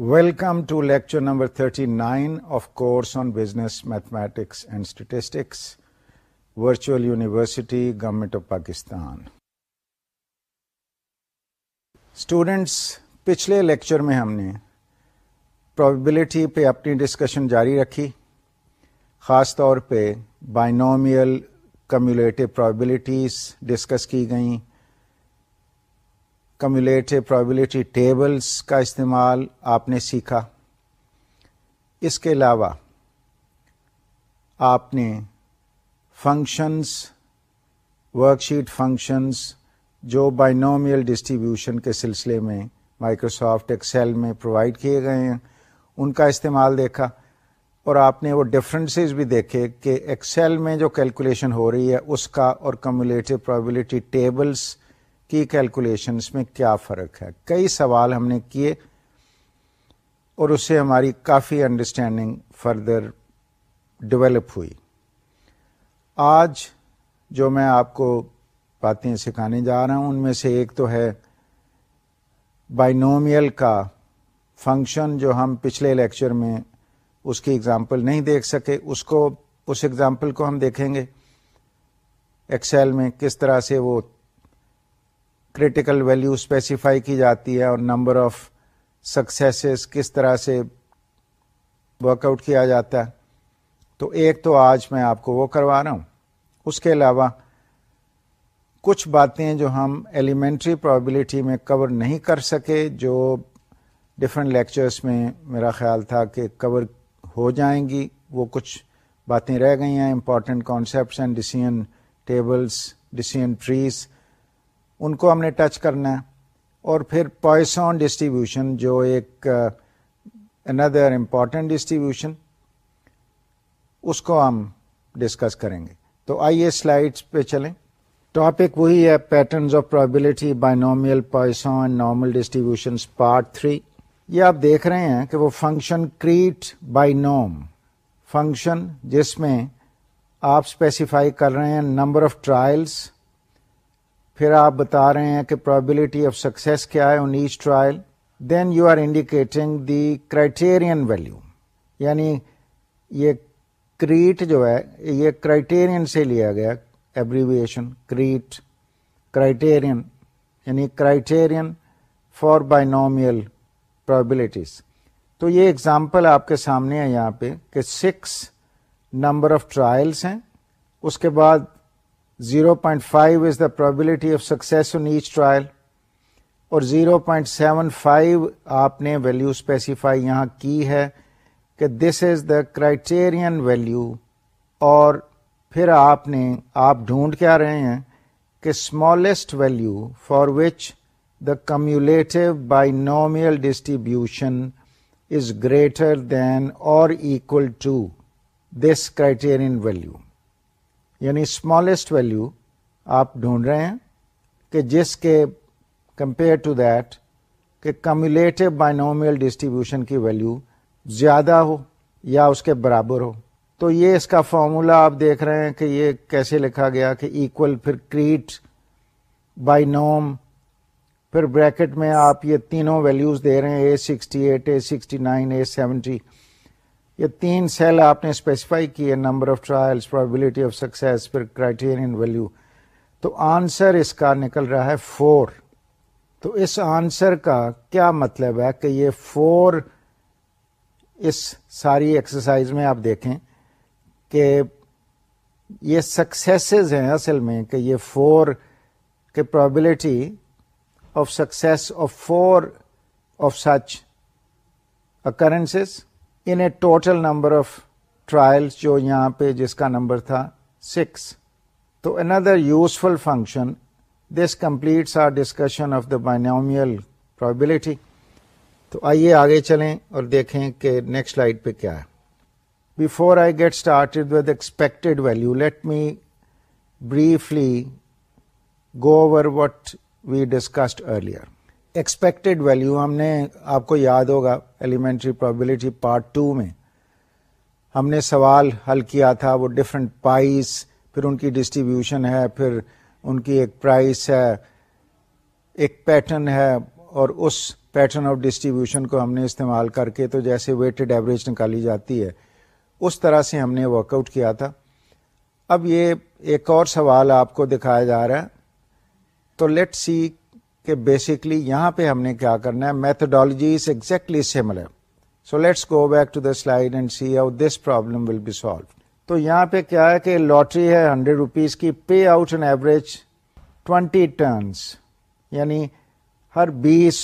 Welcome to lecture number 39 of course on business mathematics and statistics virtual university government of Pakistan students پچھلے lecture میں ہم نے probability پہ اپنی discussion جاری رکھی خاص طور پہ بائنومیل کمیولیٹو پرابیبلٹیز ڈسکس کی گئیں کمیولیٹو پرابیبلٹی ٹیبلز کا استعمال آپ نے سیکھا۔ اس کے علاوہ آپ نے فنکشنز ورک شیٹ فنکشنز جو بائنومیل ڈسٹریبیوشن کے سلسلے میں مائکروسافٹ ایکسل میں پرووائڈ کیے گئے ہیں، ان کا استعمال دیکھا۔ اور آپ نے وہ ڈفرینسز بھی دیکھے کہ ایکسل میں جو کیلکولیشن ہو رہی ہے، اس کا اور کمیولیٹو پرابلٹی ٹیبلز کی کیلکولیشنس میں کیا فرق ہے؟ کئی سوال ہم نے کیے اور اس سے ہماری کافی انڈرسٹینڈنگ فردر ڈیولپ ہوئی۔ آج جو میں آپ کو باتیں سکھانے جا رہا ہوں، ان میں سے ایک تو ہے بائنومیل کا فنکشن جو ہم پچھلے لیکچر میں اس کی اگزامپل نہیں دیکھ سکے۔ اس کو، اس ایگزامپل کو ہم دیکھیں گے۔ ایکسل میں کس طرح سے وہ کریٹیکل ویلیو اسپیسیفائی کی جاتی ہے اور نمبر آف سکسیسز کس طرح سے ورک آؤٹ کیا جاتا ہے۔ تو ایک تو آج میں آپ کو وہ کروا رہا ہوں۔ اس کے علاوہ کچھ باتیں جو ہم ایلیمنٹری پرابلٹی میں کور نہیں کر سکے، جو ڈفرینٹ لیکچرس میں میرا خیال تھا کہ کور ہو جائیں گی، وہ کچھ باتیں رہ گئی ہیں۔ Important concepts and decision tables decision trees ان کو ہم نے ٹچ کرنا ہے۔ اور پھر پوائسون ڈسٹریبیوشن جو ایک اندر امپورٹنٹ ڈسٹریبیوشن اس کو ہم ڈسکس کریں گے۔ تو آئیے سلائڈس پہ چلیں۔ ٹاپک وہی ہے patterns of probability binomial Poisson normal distribution part three یہ آپ دیکھ رہے ہیں کہ وہ function create binom function جس میں آپ اسپیسیفائی کر رہے ہیں نمبر آف ٹرائلس پھر آپ بتا رہے ہیں کہ پرابلٹی آف سکسیس کیا ہے in each trial then you are indicating the criterion value یعنی یہ کریٹ جو ہے، یہ کرائٹیرئن سے لیا گیا ایبریویشن کریٹ کرائٹیرئن یعنی کرائٹیرئن فار بائنومیل پرابلٹیز تو یہ اگزامپل آپ کے سامنے ہے یہاں پہ کہ سکس نمبر آف ٹرائلس ہیں، اس کے بعد zero point five is the probability of success in each trial اور زیرو پوائنٹ سیون فائیو آپ نے ویلو اسپیسیفائی یہاں کی ہے کہ this is the criterion value اور پھر آپ نے آپ ڈھونڈ کیا رہے ہیں کہ smallest value for which the cumulative binomial distribution is greater than اور equal to this criterion value یعنی اسمالسٹ ویلو آپ ڈھونڈ رہے ہیں کہ جس کے کمپیئر ٹو دیٹ کہ کمیولیٹو بائنومیل ڈسٹریبیوشن کی ویلو زیادہ ہو یا اس کے برابر ہو۔ تو یہ اس کا فارمولا آپ دیکھ رہے ہیں کہ یہ کیسے لکھا گیا کہ ایکول پھر کریٹ بائی نوم پھر بریکٹ میں آپ یہ تینوں ویلیوز دے رہے ہیں A sixty eight A sixty nine A seventy یہ تین سیل آپ نے اسپیسیفائی کی ہے number of trials probability of success پھر کرائٹیرین ویلو تو آنسر اس کا نکل رہا ہے فور تو اس آنسر کا کیا مطلب ہے کہ یہ فور اس ساری ایکسرسائز میں آپ دیکھیں کہ یہ سکسیسز ہیں اصل میں کہ یہ فور کے probability of success of four of such occurrences in a total number of trials جو یہاں پہ جس کا نمبر تھا سکس تو اندر useful function this completes our discussion of the binomial probability تو آئیے آگے چلیں اور دیکھیں کہ نیکسٹ لائٹ پہ کیا ہے۔ Before I get started with expected value, let me briefly go over what we discussed earlier. Expected value ہم نے آپ کو یاد ہوگا ایلیمنٹری پرابلٹی پارٹ ٹو میں۔ ہم نے سوال حل کیا تھا، وہ ڈفرینٹ پائز پھر ان کی ڈسٹریبیوشن ہے، پھر ان کی ایک پرائس ہے، ایک پیٹرن ہے، اور اس پیٹرن آف ڈسٹریبیوشن کو ہم نے استعمال کر کے تو جیسے ویٹڈ ایوریج نکالی جاتی ہے۔ اس طرح سے ہم نے ورک آؤٹ کیا تھا۔ اب یہ ایک اور سوال آپ کو دکھایا جا رہا ہے۔ تو لیٹ سی کہ بیسکلی یہاں پہ ہم نے کیا کرنا ہے methodology is exactly similar so let's go back to the slide and see how this problem will be solve تو یہاں پہ کیا ہے کہ لاٹری ہے ہنڈریڈ روپیز کی pay out an average twenty turns یعنی ہر بیس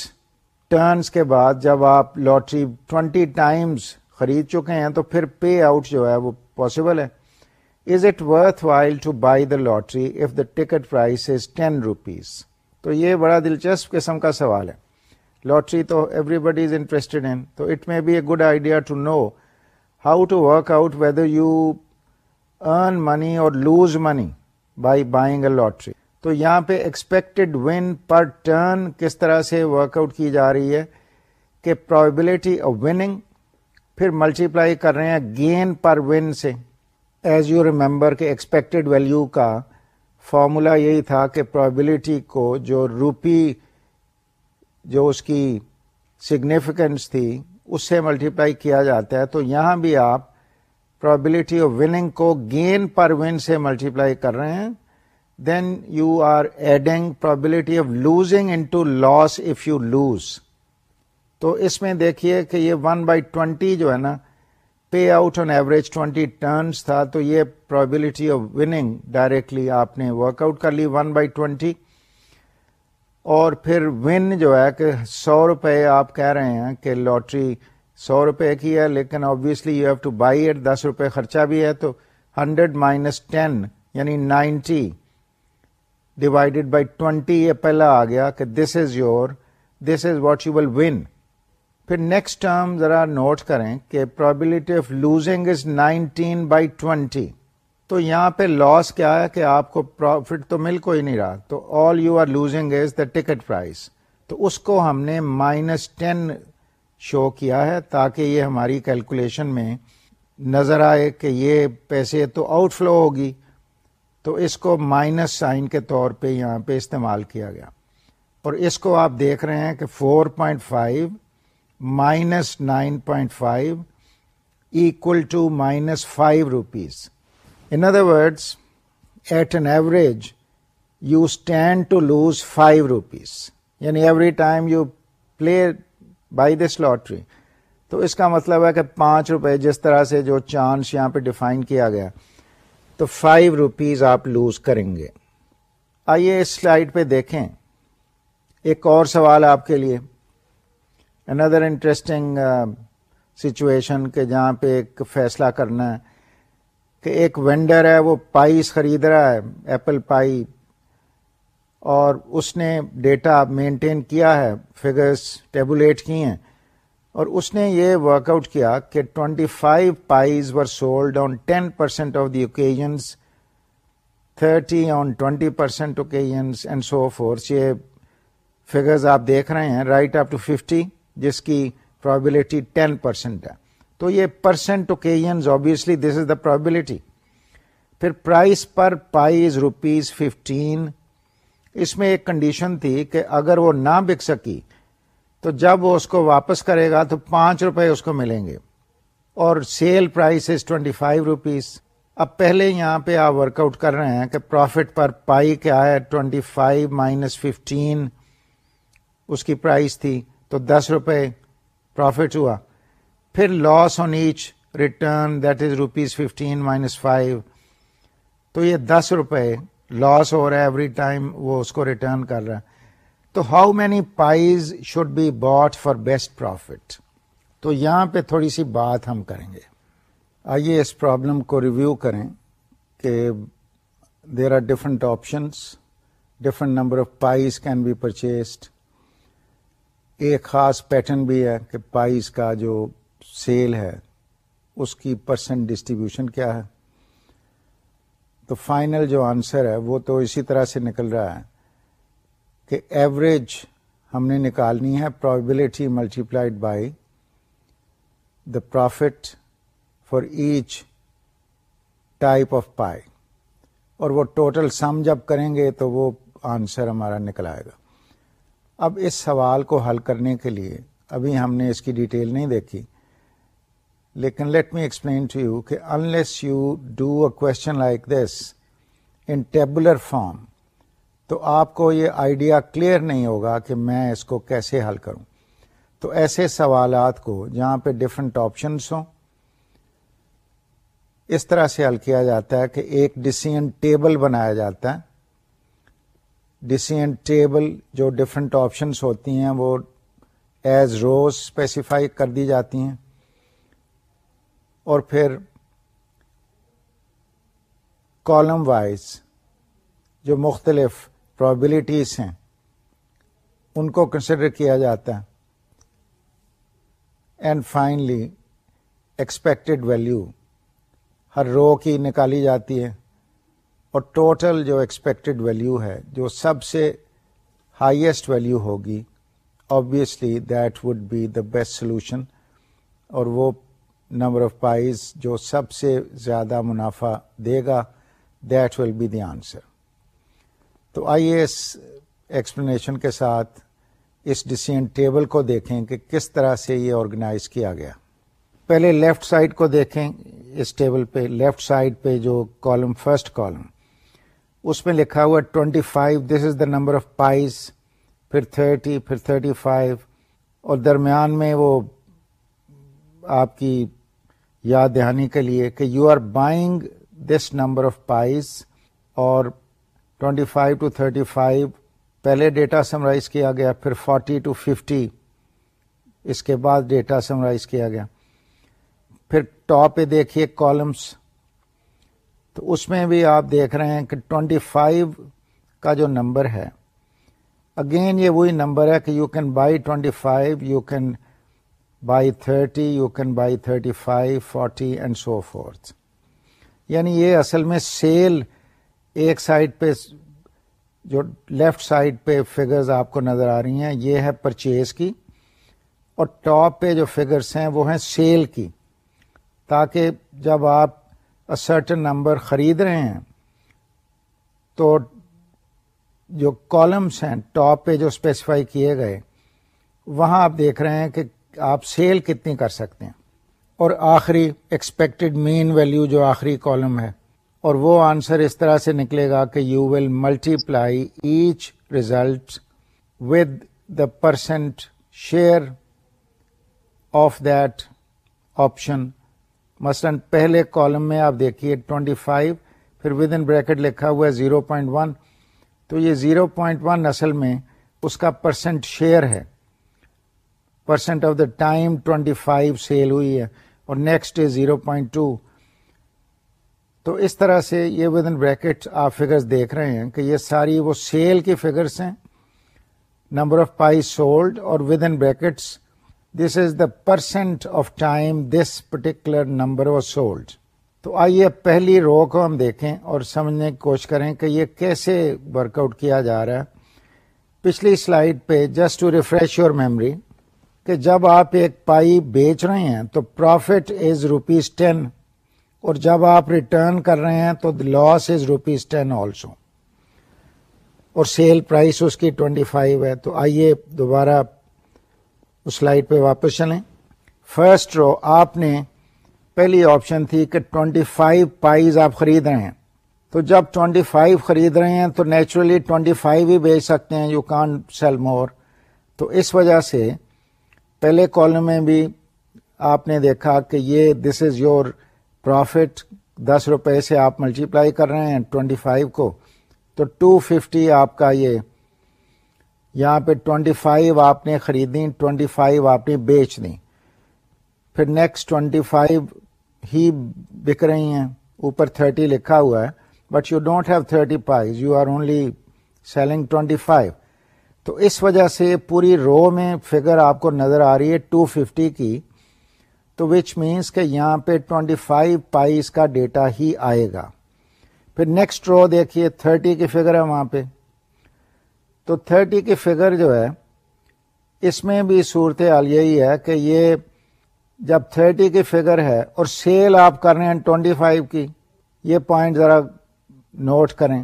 ٹرنس کے بعد جب آپ لاٹری ٹوینٹی ٹائمس خرید چکے ہیں تو پھر پے آؤٹ جو ہے وہ پاسبل ہے۔ Is it worthwhile to buy the lottery if the ticket price is ten rupees تو یہ بڑا دلچسپ قسم کا سوال ہے۔ لاٹری تو every body is interested in تو it may be a good idea to know how to work out whether you earn money or lose money by buying a lottery تو یہاں پہ ایکسپیکٹڈ ون پر turn کس طرح سے work out کی جا رہی ہے کہ پرابلٹی آف وننگ پھر ملٹی کر رہے ہیں گین پر ون سے۔ ایز یو ریمبر کہ ایکسپیکٹڈ ویلو کا فارمولا یہی تھا کہ پرابلٹی کو جو روپی جو اس کی سگنیفیکینس تھی، اس سے ملٹیپلائی کیا جاتا ہے۔ تو یہاں بھی آپ پرابلٹی آف وننگ کو گین پر ون سے ملٹیپلائی کر رہے ہیں۔ Then you are adding probability of losing into loss if you lose تو اس میں دیکھیے کہ یہ ون بائی ٹوینٹی جو ہے نا pay out on average twenty turns تھا، تو یہ پرابلٹی آف وننگ ڈائریکٹلی آپ نے ورک آؤٹ کر لی ون بائی ٹوینٹی اور پھر ون جو ہے کہ سو روپے آپ کہہ رہے ہیں کہ لاٹری سو روپے کی ہے، لیکن obviously you have to buy at دس روپے خرچہ بھی ہے، تو ہنڈریڈ مائنس ٹین یعنی نائنٹی ڈیوائڈیڈ بائی ٹوینٹی یہ پہلا آ گیا کہ this is your this is what you will win پھر نیکسٹ ٹرم ذرا نوٹ کریں کہ probability of losing is nineteen by twenty تو یہاں پہ لاس کیا ہے کہ آپ کو پروفٹ تو مل کوئی نہیں رہا، تو all you are losing is the ticket price تو اس کو ہم نے مائنس ٹین شو کیا ہے تاکہ یہ ہماری کیلکولیشن میں نظر آئے کہ یہ پیسے تو آؤٹ فلو ہوگی۔ تو اس کو مائنس سائن کے طور پہ یہاں پہ استعمال کیا گیا۔ اور اس کو آپ دیکھ رہے ہیں کہ four point five minus nine point five equal to minus five rupees in other words, at an average you stand to lose five rupees یعنی every time you play buy this lottery تو اس کا مطلب ہے کہ پانچ روپے جس طرح سے جو چانس یہاں پہ ڈیفائن کیا گیا تو فائیو روپیز آپ لوز کریں گے۔ آئیے اس سلائڈ پہ دیکھیں۔ ایک اور سوال آپ کے لیے۔ اندر انٹرسٹنگ سچویشن کہ جہاں پہ ایک فیصلہ کرنا ہے کہ ایک وینڈر ہے، وہ پائیس خرید رہا ہے ایپل پائی اور اس نے ڈیٹا مینٹین کیا ہے فگرس ٹیبولیٹ کی ہیں، اور اس نے یہ ورک آؤٹ کیا کہ twenty five pies were sold on ten percent of the occasions thirty on twenty percent occasions and so forth یہ فگرز آپ دیکھ رہے ہیں رائٹ اپ ٹو ففٹی جس کی پرابلٹی ٹین پرسینٹ ہے۔ تو یہ percent occasions obviously this is the probability پھر price per pies rupees fifteen اس میں ایک کنڈیشن تھی کہ اگر وہ نہ بک سکی، تو جب وہ اس کو واپس کرے گا تو پانچ روپے اس کو ملیں گے۔ اور sale price is twenty five rupees اب پہلے یہاں پہ آپ ورک آؤٹ کر رہے ہیں کہ پروفٹ پر پائی کیا ہے؟ ٹوینٹی فائیو مائنس ففٹین اس کی پرائز تھی۔ تو دس روپے پروفٹ ہوا۔ پھر loss on each return that is rupees fifteen minus five تو یہ دس روپے لاس ہو رہا ہے ایوری ٹائم وہ اس کو ریٹرن کر رہا ہے۔ تو how many pies should be bought for best profit تو یہاں پہ تھوڑی سی بات ہم کریں گے۔ آئیے اس پرابلم کو ریویو کریں کہ there are different options different number of pies can be purchased ایک خاص پیٹرن بھی ہے کہ پائز کا جو سیل ہے، اس کی پرسنٹ ڈسٹریبیوشن کیا ہے؟ تو فائنل جو آنسر ہے، وہ تو اسی طرح سے نکل رہا ہے کہ ایوریج ہم نے نکالنی ہے probability multiplied by the profit for each type of pie اور وہ ٹوٹل سم جب کریں گے تو وہ آنسر ہمارا نکل آئے گا۔ اب اس سوال کو حل کرنے کے لیے ابھی ہم نے اس کی ڈیٹیل نہیں دیکھی۔ لیکن let me explain to you کہ unless you do a question like this in tabular form تو آپ کو یہ آئیڈیا کلیئر نہیں ہوگا کہ میں اس کو کیسے حل کروں۔ تو ایسے سوالات کو جہاں پہ ڈفرنٹ آپشنس ہوں، اس طرح سے حل کیا جاتا ہے کہ ایک ڈسیزن ٹیبل بنایا جاتا ہے۔ ڈسیزن ٹیبل جو ڈفرنٹ آپشنس ہوتی ہیں، وہ ایز روز اسپیسیفائی کر دی جاتی ہیں۔ اور پھر کالم وائز جو مختلف پرابلٹیز ہیں، ان کو کنسیڈر کیا جاتا ہے۔ اینڈ فائنلی ایکسپیکٹڈ ویلو ہر رو کی نکالی جاتی ہے۔ اور ٹوٹل جو ایکسپیکٹڈ ویلو ہے، جو سب سے ہائیسٹ ویلو ہوگی obviously that would be the best solution اور وہ نمبر آف پائز جو سب سے زیادہ منافع دے گا that will be the answer تو آئیے اس ایکسپلینیشن کے ساتھ اس ڈسیزن ٹیبل کو دیکھیں کہ کس طرح سے یہ آرگنائز کیا گیا۔ پہلے لیفٹ سائڈ کو دیکھیں، اس ٹیبل پہ لیفٹ سائڈ پہ جو کالم فرسٹ کالم اس میں لکھا ہوا twenty five this is the number of pies پھر تھرٹی پھر تھرٹی فائیو اور درمیان میں وہ آپ کی یاد دہانی کے لیے کہ you are buying this number of pies اور twenty five to thirty five پہلے ڈیٹا سمرائز کیا گیا، پھر فورٹی ٹو ففٹی اس کے بعد ڈیٹا سمرائز کیا گیا. پھر ٹاپ پہ دیکھیے کالمس تو اس میں بھی آپ دیکھ رہے ہیں کہ ٹوینٹی فائیو کا جو نمبر ہے، اگین یہ وہی نمبر ہے کہ you can buy twenty five you can buy thirty you can buy thirty five, forty and so forth یعنی یہ اصل میں سیل ایک سائڈ پہ، جو لیفٹ سائڈ پہ فگرز آپ کو نظر آ رہی ہیں، یہ ہے پرچیز کی، اور ٹاپ پہ جو فگرس ہیں وہ ہیں سیل کی، تاکہ جب آپ سرٹن نمبر خرید رہے ہیں، تو جو کالمس ہیں ٹاپ پہ جو اسپیسیفائی کیے گئے، وہاں آپ دیکھ رہے ہیں کہ آپ سیل کتنی کر سکتے ہیں۔ اور آخری ایکسپیکٹڈ مین ویلو جو آخری کالم ہے، اور وہ آنسر اس طرح سے نکلے گا کہ you will multiply each result with the percent share of that option مثلاً پہلے کالم میں آپ دیکھیے ٹوینٹی فائیو، پھر ود ان بریکٹ لکھا ہوا ہے زیرو پوائنٹ ون تو یہ زیرو پوائنٹ ون اصل میں اس کا پرسنٹ شیئر ہے۔ Percent of the time twenty five sale ہوئی ہے اور next is zero point two تو اس طرح سے یہ ود ان بریکٹ آپ فگرس دیکھ رہے ہیں کہ یہ ساری وہ سیل کی فگرس ہیں۔ نمبر آف پائی سولڈ اور with in brackets this is the percent of time this particular number of sold تو آئیے پہلی رو کو ہم دیکھیں اور سمجھنے کی کوشش کریں کہ یہ کیسے ورک آؤٹ کیا جا رہا ہے۔ پچھلی سلائڈ پہ just to refresh your memory کہ جب آپ ایک پائی بیچ رہے ہیں تو پروفٹ از روپیز ٹین اور جب آپ ریٹرن کر رہے ہیں تو loss is rupees ten also اور سیل پرائس اس کی ٹوینٹی فائیو ہے۔ تو آئیے دوبارہ اس سلائڈ پہ واپس چلیں۔ فرسٹ رو، آپ نے پہلی آپشن تھی کہ ٹوینٹی فائیو پائز آپ خرید رہے ہیں۔ تو جب ٹوینٹی فائیو خرید رہے ہیں تو نیچرلی ٹوینٹی فائیو ہی بیچ سکتے ہیں، یو کان سیل مور۔ تو اس وجہ سے پہلے کالم میں بھی آپ نے دیکھا کہ یہ دس از یور پروفٹ دس روپے سے آپ ملٹی پلائی کر رہے ہیں ٹوینٹی فائیو کو۔ تو ٹو ففٹی آپ کا یہ یہاں پہ ٹوینٹی فائیو آپ نے خریدی ٹوینٹی فائیو آپ نے بیچ دی پھر نیکسٹ ٹوینٹی فائیو ہی بک رہی ہیں، اوپر تھرٹی لکھا ہوا ہے۔ But you don't have thirty pies you are only selling twenty five. تو اس وجہ سے پوری رو میں فگر آپ کو نظر آ رہی ہے ٹو ففٹی کی۔ تو وچ مینس کہ یہاں پہ ٹوینٹی فائیو پائز کا ڈیٹا ہی آئے گا۔ پھر نیکسٹ رو دیکھیے، تھرٹی کی فگر ہے وہاں پہ۔ تو تھرٹی کی فگر جو ہے، اس میں بھی صورت حال یہی ہے کہ یہ جب تھرٹی کی فگر ہے اور سیل آپ کر رہے ہیں ٹوینٹی فائیو کی، یہ پوائنٹ ذرا نوٹ کریں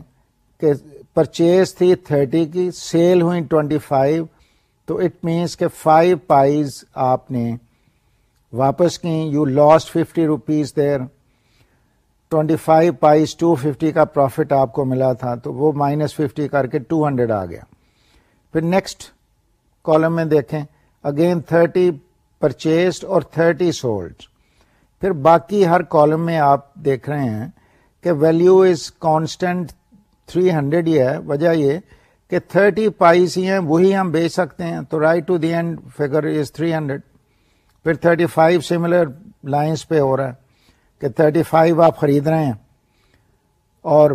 کہ پرچیز تھی تھرٹی کی، سیل ہوئی ٹوینٹی فائیو، تو اٹ مینس کہ فائیو پائز آپ نے واپس کی you lost fifty rupees there twenty five pies two fifty کا پروفٹ آپ کو ملا تھا، تو وہ مائنس ففٹی کر کے ٹو ہنڈریڈ آ گیا۔ پھر نیکسٹ کالم میں دیکھیں۔ اگین تھرٹی پرچیزڈ اور تھرٹی سولڈ پھر باقی ہر کالم میں آپ دیکھ رہے ہیں کہ value is constant three hundred ہی ہے۔ وجہ یہ کہ تھرٹی پائز ہی ہیں، وہی ہم بیچ سکتے ہیں۔ تو right to the end figure is three hundred پھر تھرٹی فائیو سملر لائنس پہ ہو رہا ہے کہ تھرٹی فائیو آپ خرید رہے ہیں۔ اور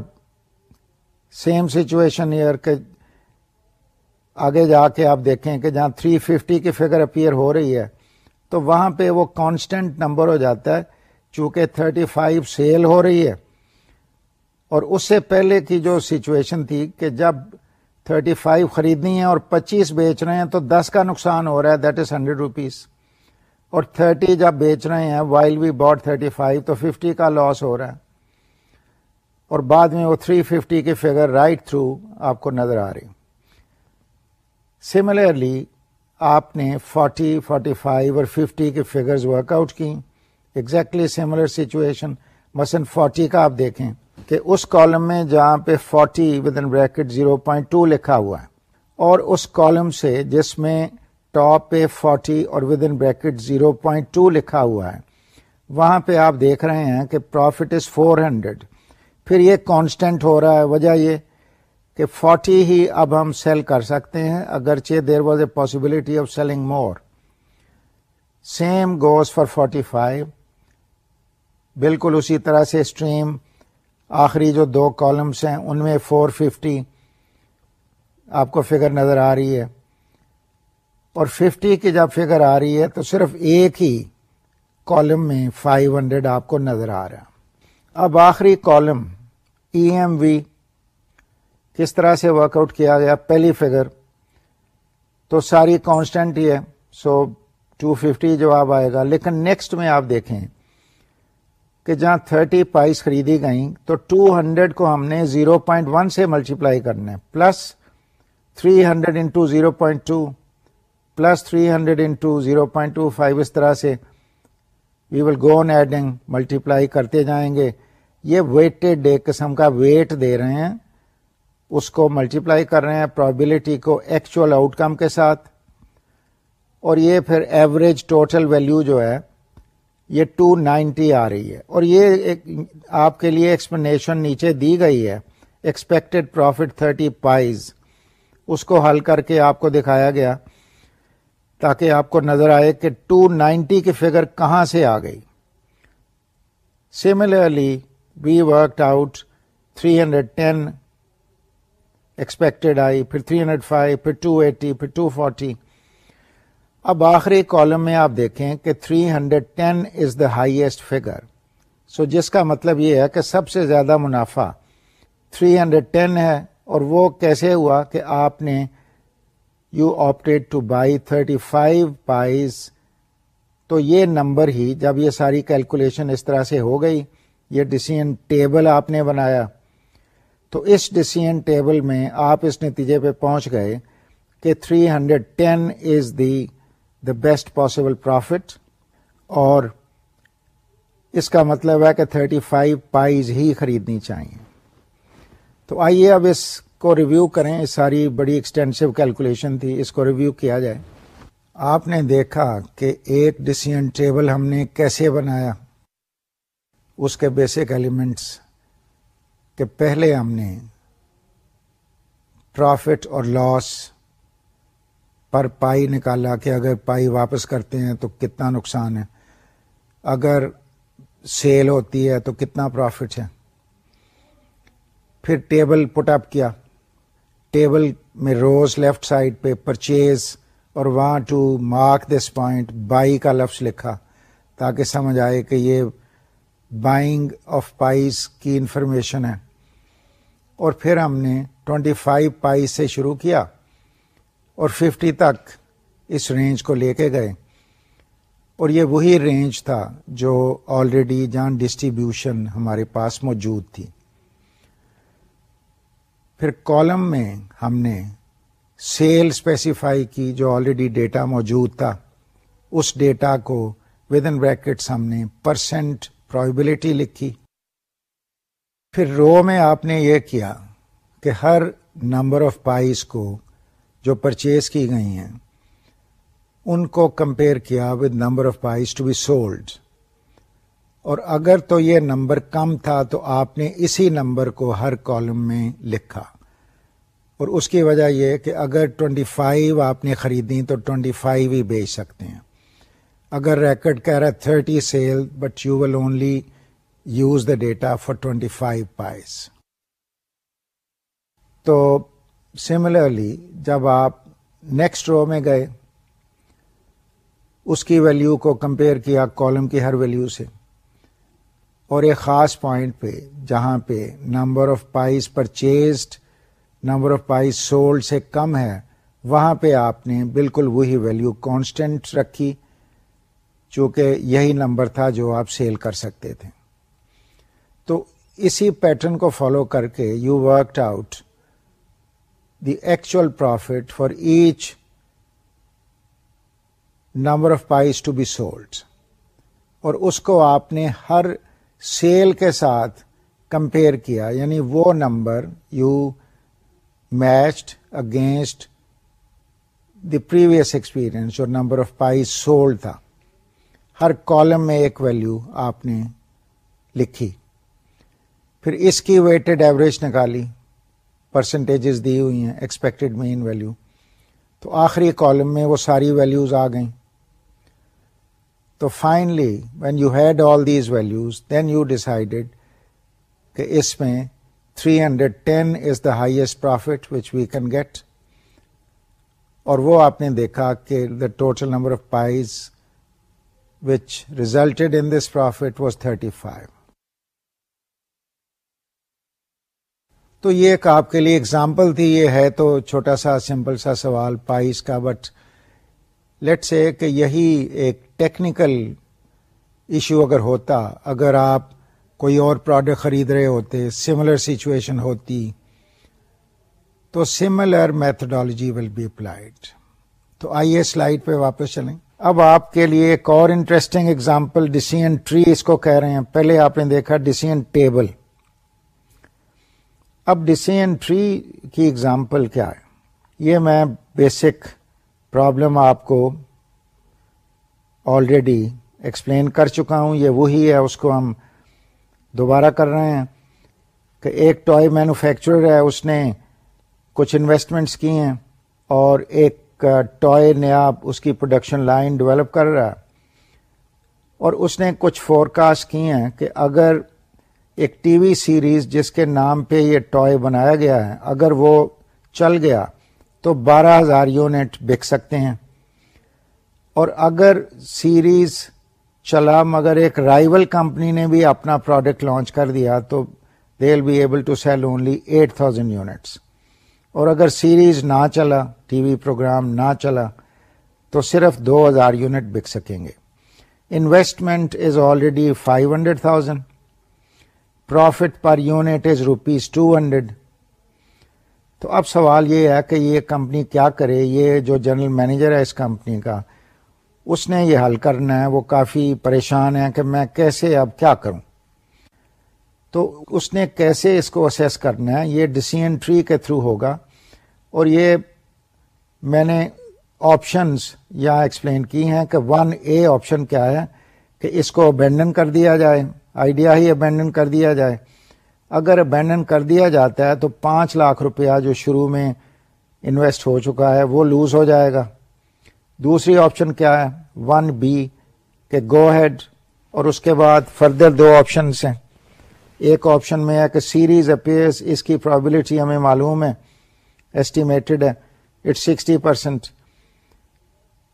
سیم سچویشن ایئر کہ آگے جا کے آپ دیکھیں کہ جہاں 350 کی فگر اپیئر ہو رہی ہے، تو وہاں پہ وہ کانسٹنٹ نمبر ہو جاتا ہے، چونکہ 35 سیل ہو رہی ہے۔ اور اس سے پہلے کی جو سچویشن تھی کہ جب 35 خریدنی ہے اور 25 بیچ رہے ہیں، تو 10 کا نقصان ہو رہا ہے دیٹ از ہنڈریڈ روپیز اور 30 جب بیچ رہے ہیں وائل وی باٹ 35 تو 50 کا لاس ہو رہا ہے۔ اور بعد میں وہ 350 کی فگر رائٹ تھرو آپ کو نظر آ رہی۔ سملرلی آپ نے 40, 45 اور 50 کے فگرز ورک آؤٹ کی ایگزیکٹلی سملر سچویشن مثلاً 40 کا آپ دیکھیں کہ اس کالم میں جہاں پہ 40 ود ان بریکٹ 0.2 لکھا ہوا ہے اور اس کالم سے جس میں ٹاپ پہ 40 اور ود ان بریکٹ 0.2 لکھا ہوا ہے وہاں پہ آپ دیکھ رہے ہیں کہ پروفٹ از 400 پھر یہ کانسٹینٹ ہو رہا ہے وجہ یہ کہ فورٹی ہی اب ہم سیل کر سکتے ہیں، اگرچہ there was a possibility of selling more same goes for forty five بالکل اسی طرح سے اسٹریم آخری جو دو کالمس ہیں، ان میں فور ففٹی آپ کو فگر نظر آ رہی ہے۔ اور ففٹی کی جب فگر آ رہی ہے، تو صرف ایک ہی کالم میں فائیو ہنڈریڈ آپ کو نظر آ رہا اب آخری کالم ای ایم وی کس طرح سے ورک آؤٹ کیا گیا؟ پہلی فگر تو ساری کانسٹینٹ ہی ہے سو ٹو ففٹی جواب آئے گا۔ لیکن نیکسٹ میں آپ دیکھیں کہ جہاں تھرٹی پائس خریدی گئیں، تو ٹو ہنڈریڈ کو ہم نے زیرو پوائنٹ ون سے ملٹیپلائی کرنا ہے۔ Plus three hundred into zero point two plus three hundred into zero point two five اس طرح سے وی ول گو آن ایڈنگ ملٹیپلائی کرتے جائیں گے۔ یہ ویٹڈ ایک قسم کا ویٹ دے رہے ہیں۔ اس کو ملٹیپلائی کر رہے ہیں پرابلٹی کو ایکچوئل آؤٹ کم کے ساتھ اور یہ پھر ایوریج ٹوٹل ویلو جو ہے، یہ ٹو نائنٹی آ رہی ہے۔ اور یہ ایک آپ کے لیے ایکسپلینیشن نیچے دی گئی ہے ایکسپیکٹڈ پروفٹ تھرٹی پائز اس کو حل کر کے آپ کو دکھایا گیا تاکہ آپ کو نظر آئے کہ ٹو نائنٹی کی فگر کہاں سے آ گئی۔ Similarly we worked out three hundred ten expected آئی، پھر 305 پھر 280 پھر 240 اب آخری کالم میں آپ دیکھیں کہ 310 از دا ہائیسٹ فگر سو جس کا مطلب یہ ہے کہ سب سے زیادہ منافع 310 ہے اور وہ کیسے ہوا کہ آپ نے you opted to buy 35 pies تو یہ نمبر ہی جب یہ ساری کیلکولیشن اس طرح سے ہو گئی، یہ ڈسیزن ٹیبل آپ نے بنایا۔ تو اس ڈسیزن ٹیبل میں آپ اس نتیجے پہ پہنچ گئے کہ 310 is the the best possible profit اور اس کا مطلب ہے کہ 35 پائز ہی خریدنی چاہیے۔ تو آئیے اب اس کو ریویو کریں۔ اس ساری بڑی ایکسٹینسو کیلکولیشن تھی۔ اس کو ریویو کیا جائے۔ آپ نے دیکھا کہ ایک ڈسیزن ٹیبل ہم نے کیسے بنایا۔ اس کے بیسک ایلیمنٹس کہ پہلے ہم نے پروفٹ اور لاس پر پائی نکالا کہ اگر پائی واپس کرتے ہیں تو کتنا نقصان ہے۔ اگر سیل ہوتی ہے تو کتنا پروفٹ ہے۔ پھر ٹیبل پٹ اپ کیا۔ ٹیبل میں روز لیفٹ سائڈ پہ پرچیز اور وہاں to mark this point buy کا لفظ لکھا تاکہ سمجھ آئے کہ یہ بائنگ آف پائز کی انفارمیشن ہے۔ اور پھر ہم نے 25 فائیو پائی سے شروع کیا اور 50 تک اس رینج کو لے کے گئے۔ اور یہ وہی رینج تھا جو آلریڈی جان ڈسٹریبیوشن ہمارے پاس موجود تھی۔ پھر کالم میں ہم نے سیل اسپیسیفائی کی جو آلریڈی ڈیٹا موجود تھا۔ اس ڈیٹا کو ود ان بریکٹس ہم نے پرسینٹ پرابلٹی لکھی۔ پھر رو میں آپ نے یہ کیا کہ ہر نمبر آف پائز کو جو پرچیز کی گئی ہیں، ان کو کمپیئر کیا with number of pies to be sold اور اگر تو یہ نمبر کم تھا تو آپ نے اسی نمبر کو ہر کالم میں لکھا۔ اور اس کی وجہ یہ کہ اگر ٹوینٹی فائیو آپ نے خریدی تو ٹوینٹی فائیو ہی بیچ سکتے ہیں۔ اگر ریکڈ کہہ رہا ہے thirty sale but you will only use the data for twenty five pies تو سملرلی جب آپ نیکسٹ رو میں گئے، اس کی ویلیو کو کمپیئر کیا کالم کی ہر ویلیو سے، اور ایک خاص پوائنٹ پہ، جہاں پہ number of pies purchased number of pies sold سے کم ہے، وہاں پہ آپ نے بالکل وہی ویلیو کانسٹینٹ رکھی، چونکہ یہی نمبر تھا جو آپ سیل کر سکتے تھے۔ تو اسی پیٹرن کو فالو کر کے you worked out the actual profit for each number of pies to be sold اور اس کو آپ نے ہر سیل کے ساتھ کمپیئر کیا یعنی وہ number you matched against the previous experience جو نمبر آف پائز سولڈ تھا۔ ہر کالم میں ایک ویلو آپ نے لکھی۔ پھر اس کی ویٹڈ ایوریج نکالی پرسنٹیجز دی ہوئی ہیں ایکسپیکٹڈ مین ویلو تو آخری کالم میں وہ ساری ویلوز آ گئیں۔ تو finally when you had all these values then you decided کہ اس میں 310 is the highest profit which we can get اور وہ آپ نے دیکھا کہ the total number of pies which resulted in this profit was 35 تو یہ ایک آپ کے لیے اگزامپل تھی، یہ ہے تو چھوٹا سا سمپل سا سوال پائز کا بٹ لیٹ سے کہ یہی ایک ٹیکنیکل ایشو اگر ہوتا، اگر آپ کوئی اور پروڈکٹ خرید رہے ہوتے سملر سچویشن ہوتی، تو similar methodology will be applied تو آئیے سلائڈ پہ واپس چلیں۔ اب آپ کے لیے ایک اور انٹرسٹنگ اگزامپل ڈسیزن ٹری اس کو کہہ رہے ہیں۔ پہلے آپ نے دیکھا ڈسیزن ٹیبل اب ڈسیزن ٹری کی ایگزامپل کیا ہے؟ یہ میں بیسک پرابلم آپ کو آلریڈی ایکسپلین کر چکا ہوں، یہ وہی ہے، اس کو ہم دوبارہ کر رہے ہیں کہ ایک ٹوائے مینوفیکچرر ہے، اس نے کچھ انویسٹمنٹس کی ہیں اور ایک ٹوائے نیا اس کی پروڈکشن لائن ڈیولپ کر رہا ہے اور اس نے کچھ فور کاسٹ کی ہیں کہ اگر ایک ٹی وی سیریز جس کے نام پہ یہ ٹوائے بنایا گیا ہے، اگر وہ چل گیا تو بارہ ہزار یونٹ بک سکتے ہیں۔ اور اگر سیریز چلا مگر ایک رائول کمپنی نے بھی اپنا پروڈکٹ لانچ کر دیا تو they will be able to sell only eight thousand units اور اگر سیریز نہ چلا، ٹی وی پروگرام نہ چلا تو صرف دو ہزار یونٹ بک سکیں گے۔ Investment is already five hundred thousand profit per unit is rupees two hundred. تو اب سوال یہ ہے کہ یہ کمپنی کیا کرے؟ یہ جو جنرل مینیجر ہے اس کمپنی کا، اس نے یہ حل کرنا ہے، وہ کافی پریشان ہے کہ میں کیسے اب کیا کروں؟ تو اس نے کیسے اس کو اسیس کرنا ہے؟ یہ ڈسیزن ٹری کے تھرو ہوگا اور یہ میں نے آپشنز یا ایکسپلین کی ہیں کہ ون اے آپشن کیا ہے کہ اس کو ابینڈن کر دیا جائے۔ آئیڈیا ہی ابینڈن کر دیا جائے۔ اگر ابینڈن کر دیا جاتا ہے تو پانچ لاکھ روپیہ جو شروع میں انویسٹ ہو چکا ہے وہ لوز ہو جائے گا۔ دوسری آپشن کیا ہے؟ ون بی کہ گو ہیڈ اور اس کے بعد فردر دو آپشنس ہیں۔ ایک آپشن میں ہے کہ سیریز اپیئرس اس کی پرابلٹی ہمیں معلوم ہے ایسٹیمیٹڈ ہے اٹ سکسٹی پرسینٹ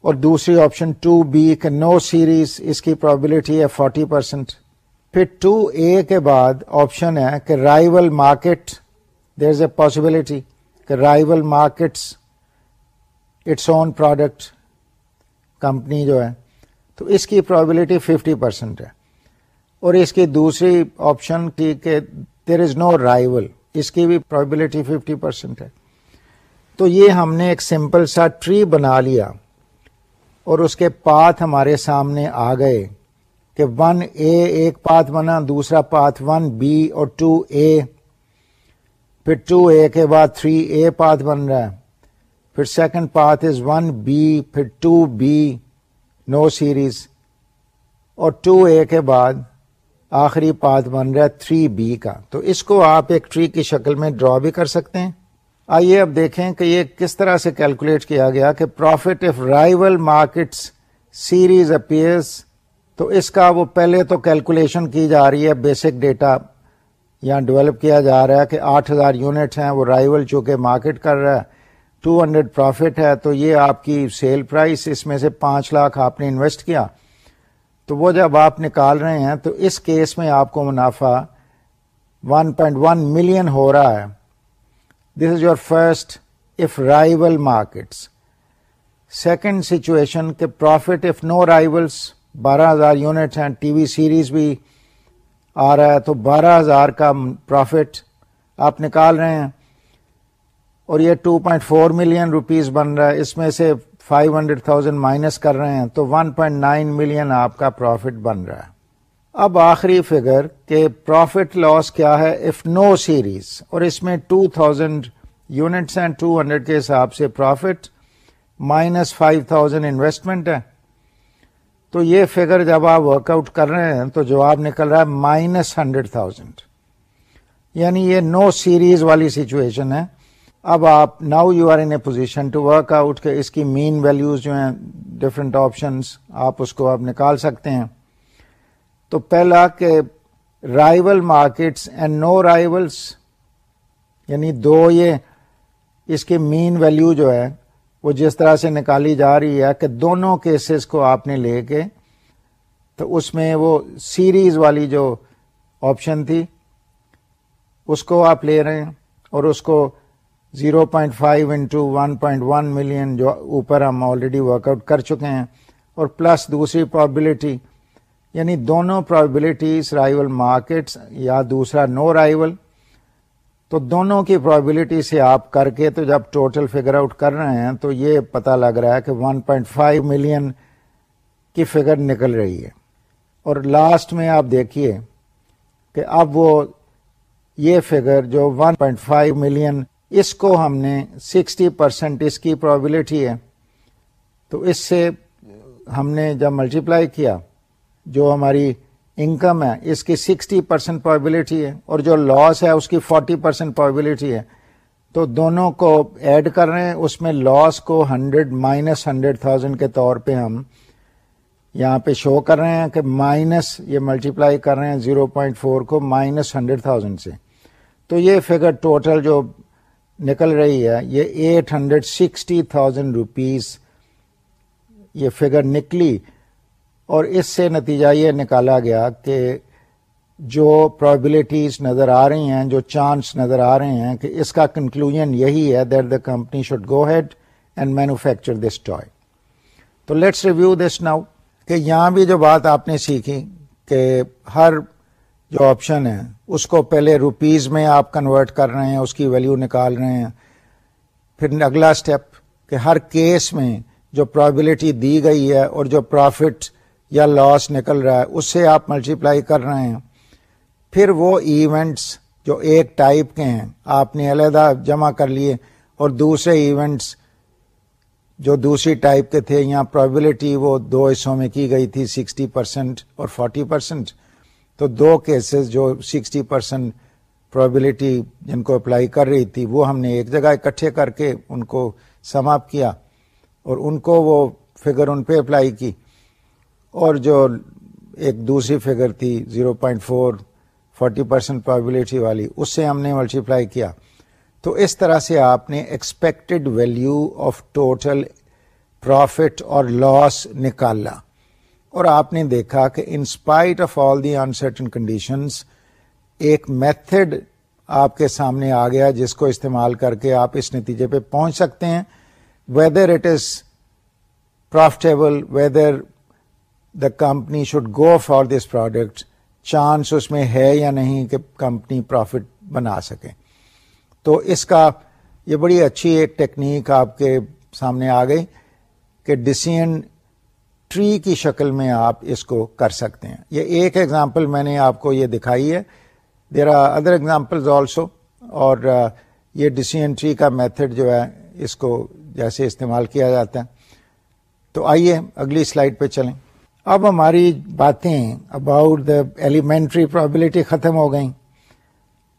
اور دوسری آپشن ٹو بی کہ نو سیریز اس کی پرابلٹی ہے فورٹی پرسینٹ پھر ٹو اے کے بعد آپشن ہے کہ rival market there is a possibility کہ rival markets its own product company جو ہے، تو اس کی پرابلٹی ففٹی پرسینٹ ہے۔ اور اس کی دوسری آپشن کی کہ دیر از نو رائول اس کی بھی پرابلٹی ففٹی پرسینٹ ہے۔ تو یہ ہم نے ایک سمپل سا ٹری بنا لیا اور اس کے پاتھ ہمارے سامنے آ گئے۔ کہ ون اے ایک پاتھ بنا، دوسرا پاتھ ون، بی اور ٹو اے، پھر ٹو اے کے بعد تھری اے پاتھ بن رہا ہے۔ پھر second path is one, B, پھر ٹو، بی، نو سیریز۔ اور ٹو اے کے بعد آخری پاتھ بن رہا ہے تھری بی کا۔ تو اس کو آپ ایک ٹری کی شکل میں ڈرا بھی کر سکتے ہیں۔ آئیے اب دیکھیں کہ یہ کس طرح سے کیلکولیٹ کیا گیا کہ profit of rival markets series appears تو اس کا وہ پہلے تو کیلکولیشن کی جا رہی ہے بیسک ڈیٹا یہاں ڈیولپ کیا جا رہا ہے کہ آٹھ ہزار یونٹ ہیں، وہ رائول چونکہ مارکیٹ کر رہا ہے ٹو ہنڈریڈ پروفٹ ہے، تو یہ آپ کی سیل پرائس اس میں سے پانچ لاکھ آپ نے انویسٹ کیا۔ تو وہ جب آپ نکال رہے ہیں، تو اس کیس میں آپ کو منافع 1.1 ملین ہو رہا ہے۔ This is your first if rival markets second situation کہ پروفٹ اف نو رائولس بارہ ہزار یونٹ ہیں ٹی وی سیریز بھی آ رہا ہے تو بارہ ہزار کا پروفٹ آپ نکال رہے ہیں اور یہ 2.4 ملین روپیز بن رہا ہے۔ اس میں سے 500,000 مائنس کر رہے ہیں تو 1.9 ملین آپ کا پروفٹ بن رہا ہے۔ اب آخری فگر کہ پروفٹ لاس کیا ہے اف نو سیریز اور اس میں 2000 یونٹس ہیں 200 کے حساب سے پروفٹ مائنس 5000 انویسٹمنٹ ہے۔ تو یہ فگر جب آپ ورک آؤٹ کر رہے ہیں تو جواب نکل رہا ہے مائنس ہنڈریڈ تھاؤزینڈ یعنی یہ نو سیریز والی سچویشن ہے۔ اب آپ now you are in a position to work out کہ اس کی مین ویلوز جو ہیں ڈفرینٹ آپشنس آپ اس کو اب نکال سکتے ہیں۔ تو پہلا کہ rival markets and no rivals یعنی دو یہ اس کی مین ویلو جو ہے وہ جس طرح سے نکالی جا رہی ہے کہ دونوں کیسز کو آپ نے لے کے، تو اس میں وہ سیریز والی جو آپشن تھی، اس کو آپ لے رہے ہیں اور اس کو 0.5 point five into one point one million جو اوپر ہم آلریڈی ورک آؤٹ کر چکے ہیں، اور پلس دوسری پرابلٹی یعنی دونوں پرابلٹیز رائول مارکیٹس یا دوسرا نو رائول تو دونوں کی پرابلٹی سے آپ کر کے تو جب ٹوٹل فگر آؤٹ کر رہے ہیں تو یہ پتا لگ رہا ہے کہ 1.5 ملین کی فگر نکل رہی ہے۔ اور لاسٹ میں آپ دیکھیے کہ اب وہ یہ فگر جو 1.5 ملین اس کو ہم نے سکسٹی پرسینٹ اس کی پرابلٹی ہے۔ تو اس سے ہم نے جب ملٹیپلائی کیا جو ہماری انکم ہے، اس کی سکسٹی پرسینٹ پرابلٹی ہے، اور جو لاس ہے، اس کی فورٹی پرسینٹ پرابلٹی ہے. تو دونوں کو ایڈ کر رہے ہیں، اس میں لاس کو ہنڈریڈ مائنس ہنڈریڈ تھاؤزینڈ کے طور پہ ہم یہاں پہ شو کر رہے ہیں کہ مائنس یہ ملٹیپلائی کر رہے ہیں زیرو پوائنٹ فور کو مائنس ہنڈریڈ تھاؤزینڈ سے. تو یہ فگر ٹوٹل جو نکل رہی ہے، یہ eight hundred sixty thousand rupees یہ فگر نکلی اور اس سے نتیجہ یہ نکالا گیا کہ جو پرابلٹیز نظر آ رہی ہیں، جو چانس نظر آ رہے ہیں کہ اس کا کنکلوژ یہی ہے that the company should go ahead and manufacture this toy تو لیٹس ریویو دس ناؤ کہ یہاں بھی جو بات آپ نے سیکھی کہ ہر جو آپشن ہے، اس کو پہلے روپیز میں آپ کنورٹ کر رہے ہیں، اس کی ویلیو نکال رہے ہیں۔ پھر اگلا اسٹیپ کہ ہر کیس میں جو پرابلٹی دی گئی ہے اور جو پروفٹ یا لاس نکل رہا ہے، اس سے آپ ملٹیپلائی کر رہے ہیں۔ پھر وہ ایونٹس جو ایک ٹائپ کے ہیں، آپ نے علیحدہ جمع کر لیے اور دوسرے ایونٹس جو دوسری ٹائپ کے تھے، یہاں پرابلٹی وہ دو حصوں میں کی گئی تھی سکسٹی پرسینٹ اور فورٹی پرسینٹ تو دو کیسز جو سکسٹی پرسینٹ پرابلٹی جن کو اپلائی کر رہی تھی، وہ ہم نے ایک جگہ اکٹھے کر کے ان کو سماپ کیا اور ان کو وہ فگر ان پہ اپلائی کی۔ اور جو ایک دوسری فگر تھی zero point four forty percent probability والی، اس سے ہم نے ملٹیپلائی کیا۔ تو اس طرح سے آپ نے expected value of total profit اور لاس نکالا۔ اور آپ نے دیکھا کہ in spite of all the uncertain conditions ایک میتھڈ آپ کے سامنے آ گیا جس کو استعمال کر کے آپ اس نتیجے پہ پہنچ سکتے ہیں۔ Whether it is profitable whether the company should go for this product chance اس میں ہے یا نہیں کہ کمپنی پروفٹ بنا سکے تو اس کا یہ بڑی اچھی ایک ٹیکنیک آپ کے سامنے آ گئی کہ ڈسیزن ٹری کی شکل میں آپ اس کو کر سکتے ہیں یہ ایک ایگزامپل میں نے آپ کو یہ دکھائی ہے there are other example also اور یہ ڈسیزن ٹری کا میتھڈ جو ہے اس کو جیسے استعمال کیا جاتا ہے تو آئیے اگلی سلائڈ پہ چلیں اب ہماری باتیں اباؤٹ دا ایلیمنٹری پرابلٹی ختم ہو گئیں۔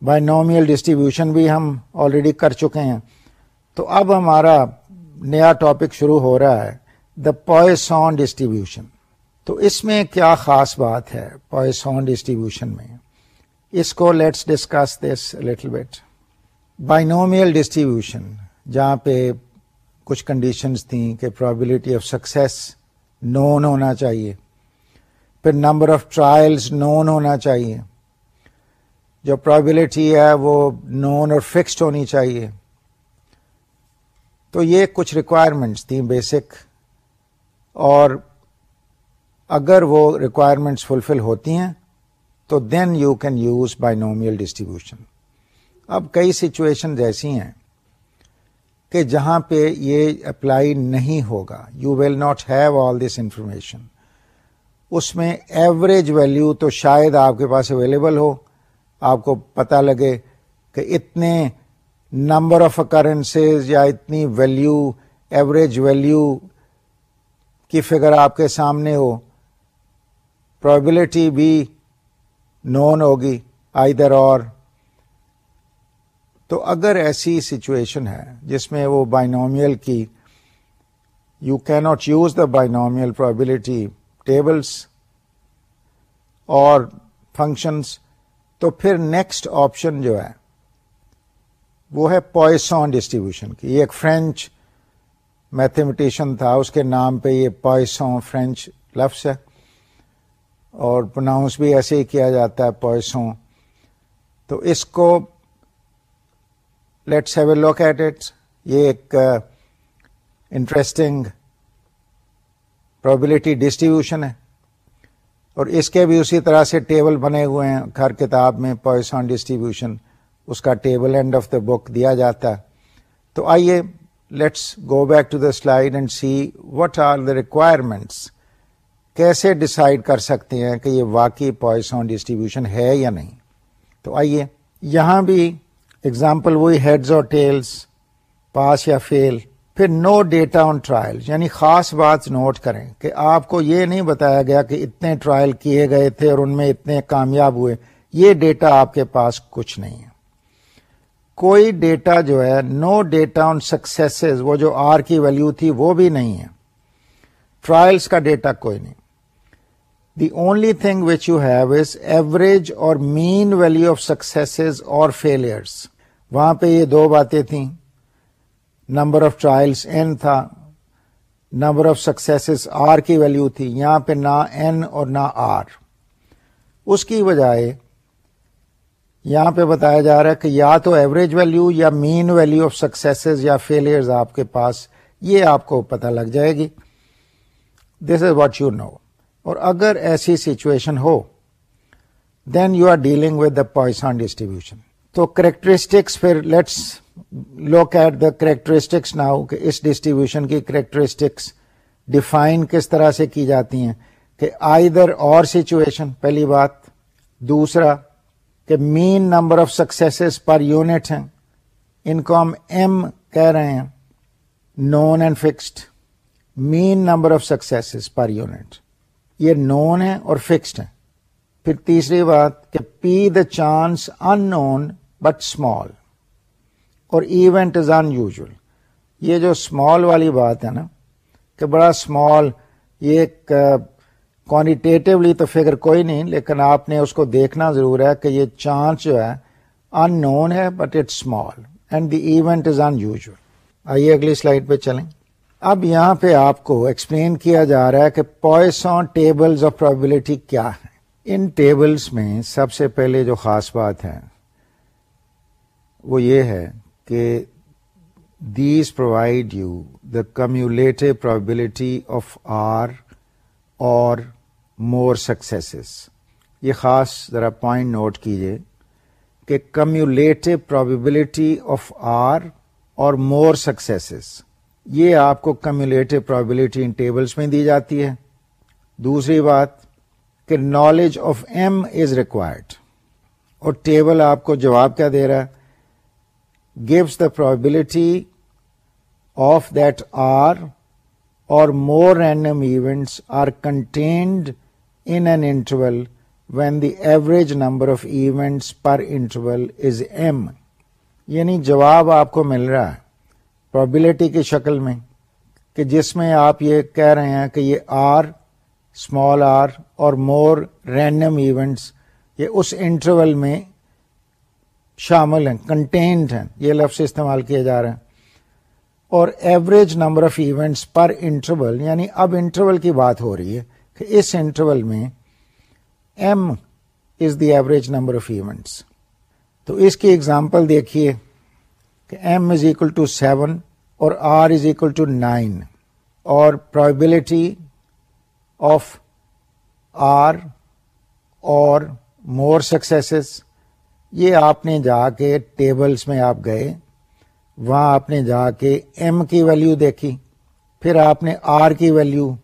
بائی نومیل ڈسٹریبیوشن بھی ہم آلریڈی کر چکے ہیں۔ تو اب ہمارا نیا ٹاپک شروع ہو رہا ہے دا پوائسون ڈسٹریبیوشن تو اس میں کیا خاص بات ہے پوائسون ڈسٹریبیوشن میں؟ اس کو let's discuss this little bit binomial distribution جہاں پہ کچھ کنڈیشنز تھیں کہ پرابلٹی آف سکسیس نون ہونا چاہیے۔ پھر نمبر آف ٹرائلز نون ہونا چاہیے۔ جو پرابلٹی ہے وہ نون اور فکسڈ ہونی چاہیے۔ تو یہ کچھ ریکوائرمنٹس تھیں بیسک اور اگر وہ ریکوائرمنٹس فلفل ہوتی ہیں، تو then you can use binomial distribution اب کئی سچویشن ایسی ہیں کہ جہاں پہ یہ اپلائی نہیں ہوگا you will not have all this information اس میں ایوریج ویلو تو شاید آپ کے پاس اویلیبل ہو، آپ کو پتا لگے کہ اتنے نمبر آف اکرنسز یا اتنی ویلو ایوریج ویلو کی فگر آپ کے سامنے ہو پرابلٹی بھی نون ہوگی آئی در اور تو اگر ایسی سچویشن ہے جس میں وہ بائنومیل کی یو کی not use the binomial probability tables اور فنکشنس تو پھر نیکسٹ آپشن جو ہے، وہ ہے پوائسون ڈسٹریبیوشن کی. یہ ایک فرینچ میتھمیٹیشین تھا، اس کے نام پہ یہ پوائسون فرینچ لفظ ہے، اور پروناؤنس بھی ایسے ہی کیا جاتا ہے پوائسون تو اس کو let's have a look at it یہ ایک انٹرسٹنگ پرابلٹی ڈسٹریبیوشن ہے۔ اور اس کے بھی اسی طرح سے ٹیبل بنے ہوئے ہیں۔ ہر کتاب میں پوائسون ڈسٹریبیوشن اس کا table end of the book دیا جاتا ہے۔ تو آئیے let's go back to the slide and see what are the requirements کیسے ڈسائڈ کر سکتے ہیں کہ یہ واقعی پوائسون ڈسٹریبیوشن ہے یا نہیں؟ تو آئیے، یہاں بھی اگزامپل وہی ہیڈز اور ٹیلس پاس یا فیل پھر نو ڈیٹا آن ٹرائل یعنی خاص بات نوٹ کریں کہ آپ کو یہ نہیں بتایا گیا کہ اتنے ٹرائل کیے گئے تھے اور ان میں اتنے کامیاب ہوئے. یہ ڈیٹا آپ کے پاس کچھ نہیں ہے. کوئی ڈیٹا جو ہے نو ڈیٹا آن سکسیس وہ جو آر کی ویلو تھی وہ بھی نہیں ہے. ٹرائلس کا ڈیٹا کوئی نہیں. The only thing which you have is average اور مین ویلو آف سکسیس اور فیلئرس وہاں پہ یہ دو باتیں تھیں۔ نمبر آف ٹرائلس این تھا۔ نمبر آف سکسیس آر کی ویلو تھی۔ یہاں پہ نہ این اور نہ آر اس کی بجائے یہاں پہ بتایا جا رہا ہے کہ یا تو ایوریج ویلو یا مین ویلو آف سکسیس یا فیلئر آپ کے پاس، یہ آپ کو پتا لگ جائے گی۔ دس از واٹ یو نو اور اگر ایسی situation who then you are dealing with the Poisson distribution تو کریکٹرسٹکس پھر let's look at the characteristics now کہ اس ڈسٹریبیوشن کی کریکٹرسٹکس ڈیفائن کس طرح سے کی جاتی ہیں کہ آئی در اور سچویشن پہلی بات، دوسرا، کہ mean number of success per unit ہیں۔ ان کو ہم ایم کہہ رہے ہیں known and fixed mean number of success per unit یہ نون ہے اور فکسڈ ہے پھر تیسری بات، کہ P the chance in known but small اور ایونٹ از ان یہ جو اسمال والی بات ہے نا، کہ بڑا اسمال یہ ایک کوانٹیٹیولی تو فگر کوئی نہیں، لیکن آپ نے اس کو دیکھنا ضرور ہے کہ یہ چانس جو ہے ان نون ہے but it small and the event is in آئیے اگلی سلائڈ پہ چلیں۔ اب یہاں پہ آپ کو ایکسپلین کیا جا رہا ہے کہ پوائسون ٹیبلز آف پرابلٹی کیا ہے۔ ان ٹیبلز میں سب سے پہلے جو خاص بات ہے وہ یہ ہے کہ these provide you the cumulative probability of r or more successes یہ خاص ذرا پوائنٹ نوٹ کیجیے کہ cumulative probability of r or more successes یہ آپ کو کمیولیٹو پرابلٹی ان ٹیبلس میں دی جاتی ہے. دوسری بات کہ knowledge of m is required اور ٹیبل آپ کو جواب کیا دے رہا ہے؟ Gives the probability of that r or more random events are contained in an interval when the average number of events per interval is m یعنی جواب آپ کو مل رہا ہے پرابلٹی کی شکل میں کہ جس میں آپ یہ کہہ رہے ہیں کہ یہ are small r or more random events یہ اس انٹرول میں شامل ہیں کنٹینٹ ہیں، یہ لفظ استعمال کیا جا رہا ہے اور average number of events per interval یعنی اب انٹرول کی بات ہو رہی ہے کہ اس انٹرول میں m is the average number of events تو اس کی ایگزامپل دیکھیے کہ m is equal to seven اور r is equal to nine اور probability of r or more successes یہ آپ نے جا کے ٹیبلز میں آپ گئے۔ وہاں آپ نے جا کے ایم کی ویلیو دیکھی۔ پھر آپ نے آر کی ویلیو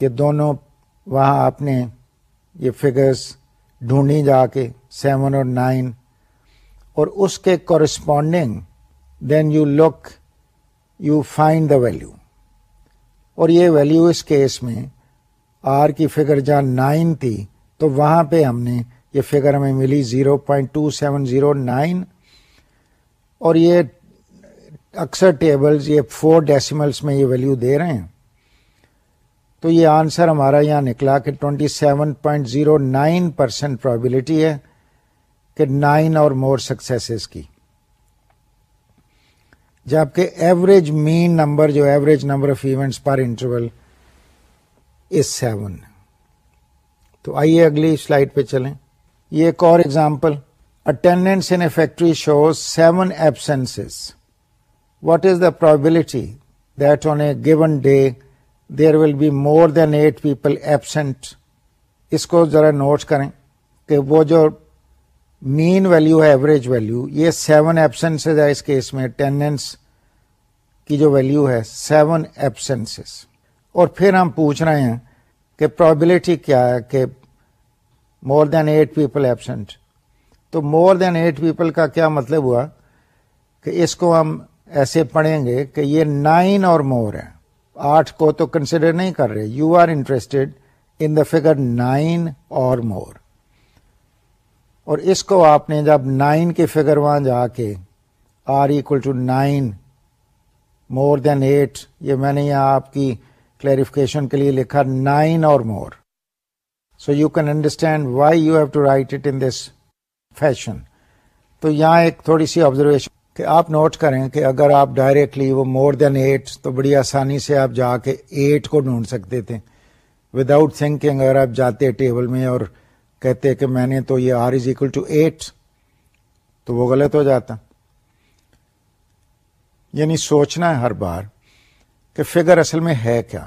یہ دونوں وہاں آپ نے یہ فگرس ڈھونڈی جا کے سیون اور نائن اور اس کے corresponding then you look you find the value اور یہ ویلو اس کیس میں آر کی فگر جہاں نائن تھی، تو وہاں پہ ہم نے یہ فگر ہمیں ملی zero point two seven zero nine اور یہ اکثر ٹیبلز یہ فور ڈیسیملس میں یہ ویلو دے رہے ہیں۔ تو یہ آنسر ہمارا یہاں نکلا کہ twenty seven point zero nine percent probability ہے کہ نائن اور مور سکسیس کی۔ جبکہ ایوریج مین نمبر جو average number of events per interval is seven تو آئیے اگلی سلائڈ پہ چلیں۔ یہ ایک اور example attendance in a factory shows seven absences what is the probability that on a given day there will be more than eight people absent اس کو ذرا نوٹ کریں کہ وہ جو مین ویلو ہے ایوریج ویلو یہ سیون ایبسنس ہے اس کیس میں اٹینڈنس کی جو ویلو ہے سیون ایبسنس اور پھر ہم پوچھ رہے ہیں کہ پرابلٹی کیا ہے کہ more than eight people absent تو مور دین ایٹ پیپل کا کیا مطلب ہوا کہ اس کو ہم ایسے پڑھیں گے کہ یہ نائن اور مور ہے آٹھ کو تو کنسیڈر نہیں کر رہے۔ You are interested in the figure nine or more اور اس کو آپ نے جب نائن کے فگر وہاں جا کے r equal to nine more than eight یہ میں نے یہاں آپ کی کلیریفکیشن کے لیے لکھا nine or more so you can understand why you have to write it in this fashion تو یہاں ایک تھوڑی سی آبزرویشن کہ آپ نوٹ کریں کہ اگر آپ ڈائریکٹلی وہ مور دین ایٹ تو بڑی آسانی سے آپ جا کے ایٹ کو ڈھونڈ سکتے تھے۔ وداؤٹ تھنکنگ اگر آپ جاتے ٹیبل میں اور کہتے کہ میں نے تو یہ r is equal to eight تو وہ غلط ہو جاتا۔ یعنی سوچنا ہے ہر بار کہ فگر اصل میں ہے کیا۔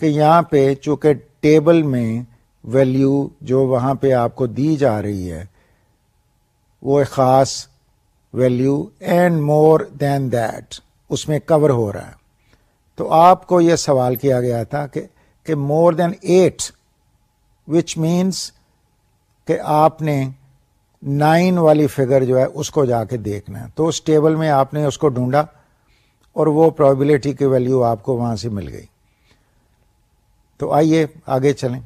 کہ یہاں پہ چونکہ ٹیبل میں ویلیو جو وہاں پہ آپ کو دی جا رہی ہے، وہ ایک خاص value and more than that اس میں کور ہو رہا ہے۔ تو آپ کو یہ سوال کیا گیا تھا کہ more than at which means کہ آپ نے نائن والی فگر جو ہے، اس کو جا کے دیکھنا ہے۔ تو اس ٹیبل میں آپ نے اس کو ڈھونڈا اور وہ پرابلٹی کی ویلو آپ کو وہاں سے مل گئی۔ تو آئیے آگے چلیں۔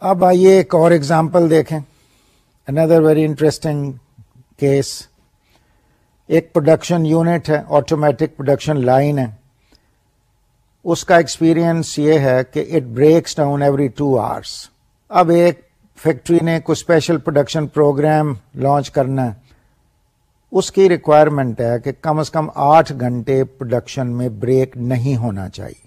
اب آئیے ایک اور ایگزامپل دیکھیں۔ اندر ویری انٹرسٹنگ کیس ایک پروڈکشن یونٹ ہے آٹومیٹک پروڈکشن لائن ہے۔ اس کا ایکسپیرئنس یہ ہے کہ it breaks down every two hours اب ایک فیکٹری نے کوئی اسپیشل پروڈکشن پروگرام لانچ کرنا ہے۔ اس کی ریکوائرمنٹ ہے کہ کم از کم آٹھ گھنٹے پروڈکشن میں بریک نہیں ہونا چاہیے۔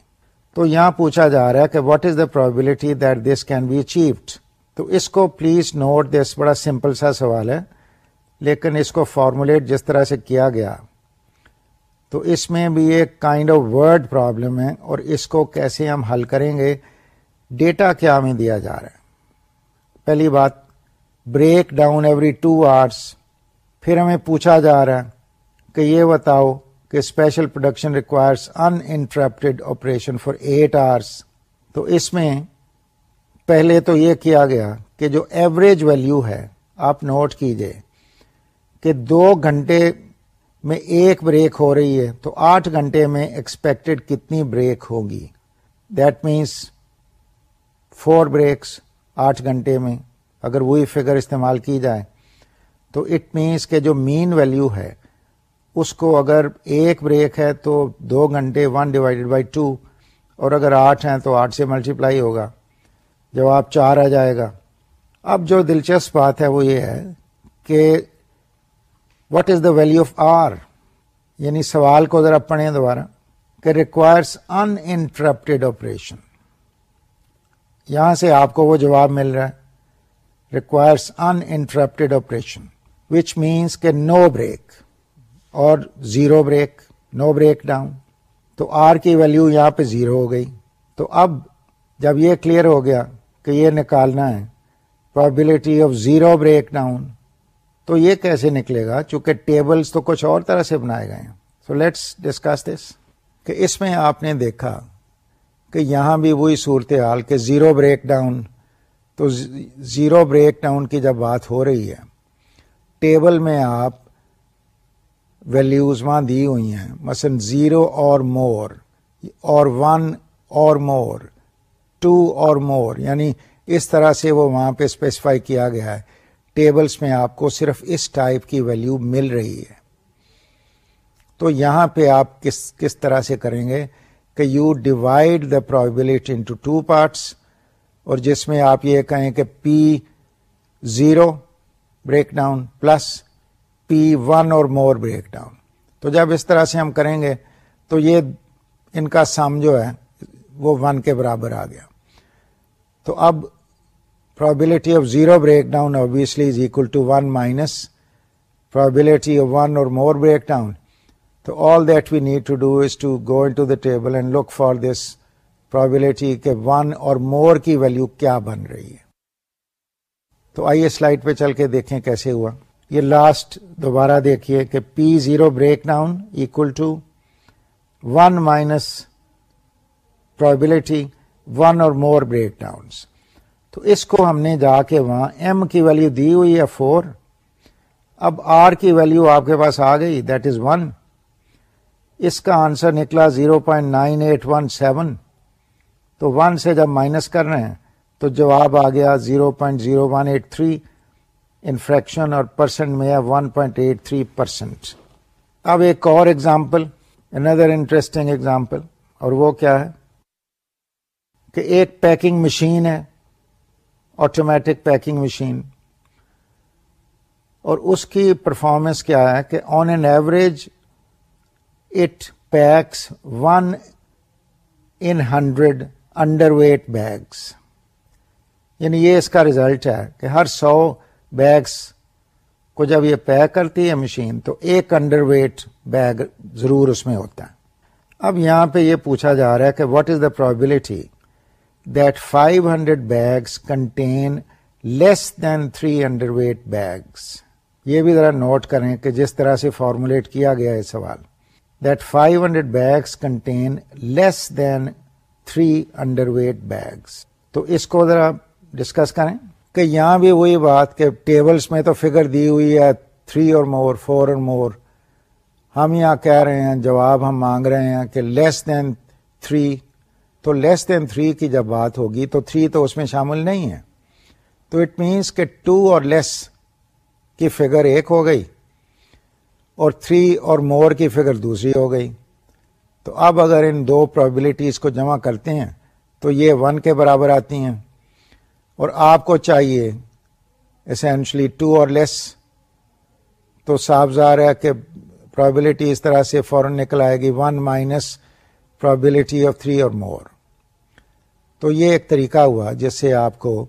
تو یہاں پوچھا جا رہا ہے کہ what is the probability that this can be achieved تو اس کو پلیز نوٹ دس بڑا سمپل سا سوال ہے، لیکن اس کو فارمولیٹ جس طرح سے کیا گیا۔ تو اس میں بھی ایک کائنڈ آف ورڈ پرابلم ہے اور اس کو کیسے ہم حل کریں گے ڈیٹا کیا ہمیں دیا جا رہا ہے۔ پہلی بات break down every two hours پھر ہمیں پوچھا جا رہا ہے کہ یہ بتاؤ کہ special production requires uninterrupted operation for eight hours تو اس میں پہلے تو یہ کیا گیا کہ جو ایوریج ویلو ہے، آپ نوٹ کیجیے کہ دو گھنٹے میں ایک بریک ہو رہی ہے، تو آٹھ گھنٹے میں ایکسپیکٹڈ کتنی بریک ہوگی؟ دیٹ مینس فور بریکس آٹھ گھنٹے میں، اگر وہی فگر استعمال کی جائے، تو اٹ مینس کہ جو مین ویلو ہے اس کو اگر ایک بریک ہے تو دو گھنٹے ون ڈیوائڈیڈ بائی ٹو اور اگر آٹھ ہیں تو آٹھ سے ملٹیپلائی ہوگا۔ جواب چار آ جائے گا۔ اب جو دلچسپ بات ہے وہ یہ ہے کہ what is the value of r یعنی سوال کو ذرا پڑھیں دوبارہ کہ ریکوائرس ان انٹرپٹیڈ آپریشن یہاں سے آپ کو وہ جواب مل رہا ہے۔ Requires uninterrupted operation which means کہ no break or zero break no break down تو آر کی ویلو یہاں پہ زیرو ہو گئی. تو اب جب یہ کلیئر ہو گیا کہ یہ نکالنا ہے probability of zero break down تو یہ کیسے نکلے گا؟ چونکہ ٹیبلز تو کچھ اور طرح سے بنائے گئے ہیں. سو لیٹس ڈسکس دس کہ اس میں آپ نے دیکھا کہ یہاں بھی وہی صورتحال کہ زیرو بریک ڈاؤن تو زیرو بریک ڈاؤن کی جب بات ہو رہی ہے ٹیبل میں آپ ویلیوز وہاں دی ہوئی ہیں۔ مثلا زیرو اور مور، اور ون اور مور، ٹو اور مور یعنی اس طرح سے وہ وہاں پہ اسپیسیفائی کیا گیا ہے۔ ٹیبلز میں آپ کو صرف اس ٹائپ کی ویلیو مل رہی ہے۔ تو یہاں پہ آپ کس کس طرح سے کریں گے کہ you divide the probability into two parts اور جس میں آپ یہ کہیں کہ p zero break down plus p one or more break down تو جب اس طرح سے ہم کریں گے تو یہ ان کا سم جو ہے وہ ون کے برابر آ گیا۔ تو اب probability of zero break down obviously is equal to one minus probability of one or more break down so all that we need to do is to go into the table and look for this probability کے one or more کی value کیا بن رہی ہے۔ تو آئیے slide پہ چل کے دیکھیں کیسے ہوا۔ یہ لاسٹ دوبارہ دیکھیے کہ p zero break down equal to one minus probability one or more break down تو اس کو ہم نے جا کے وہاں ایم کی ویلو دی ہوئی ہے فور اب آر کی ویلو آپ کے پاس آ گئی دیٹ از ون اس کا آنسر نکلا zero point nine eight one seven تو ون سے جب مائنس کر رہے ہیں، تو جواب آ گیا zero point zero one eight three in fraction اور پرسنٹ میں ہے one point eight three percent اب ایک اور ایگزامپل اندر انٹرسٹنگ ایگزامپل اور وہ کیا ہے کہ ایک پیکنگ مشین ہے آٹومیٹک پیکنگ مشین اور اس کی پرفارمنس کیا ہے کہ on an average it packs one in hundred underweight bags یعنی یہ اس کا ریزلٹ ہے کہ ہر سو بیگس کو جب یہ پیک کرتی ہے مشین تو ایک انڈر ویٹ بیگ ضرور اس میں ہوتا ہے۔ اب یہاں پہ یہ پوچھا جا رہا ہے کہ what is the probability that five hundred bags contain less than three underweight bags یہ بھی ذرا نوٹ کریں کہ جس طرح سے فارمولیٹ کیا گیا ہے سوال۔ That five hundred bags contain less than three underweight bags تو اس کو ذرا ڈسکس کریں۔ کہ یہاں بھی وہی بات کہ ٹیبلز میں تو فگر دی ہوئی ہے تھری اور مور فور اور مور ہم یہاں کہہ رہے ہیں، جواب ہم مانگ رہے ہیں کہ لیس دین تھری تو لیس دین تھری کی جب بات ہوگی تو تھری تو اس میں شامل نہیں ہے۔ تو اٹ مینس کہ ٹو اور لیس کی فگر ایک ہو گئی اور تھری اور مور کی فگر دوسری ہو گئی۔ تو اب اگر ان دو پرابلٹیز کو جمع کرتے ہیں تو یہ ون کے برابر آتی ہیں۔ اور آپ کو چاہیے اسینشلی ٹو اور لیس تو صاف ظاہر ہے کہ پرابلٹی اس طرح سے فوراً نکل آئے گی one minus probability of three or more تو یہ ایک طریقہ ہوا جس سے آپ کو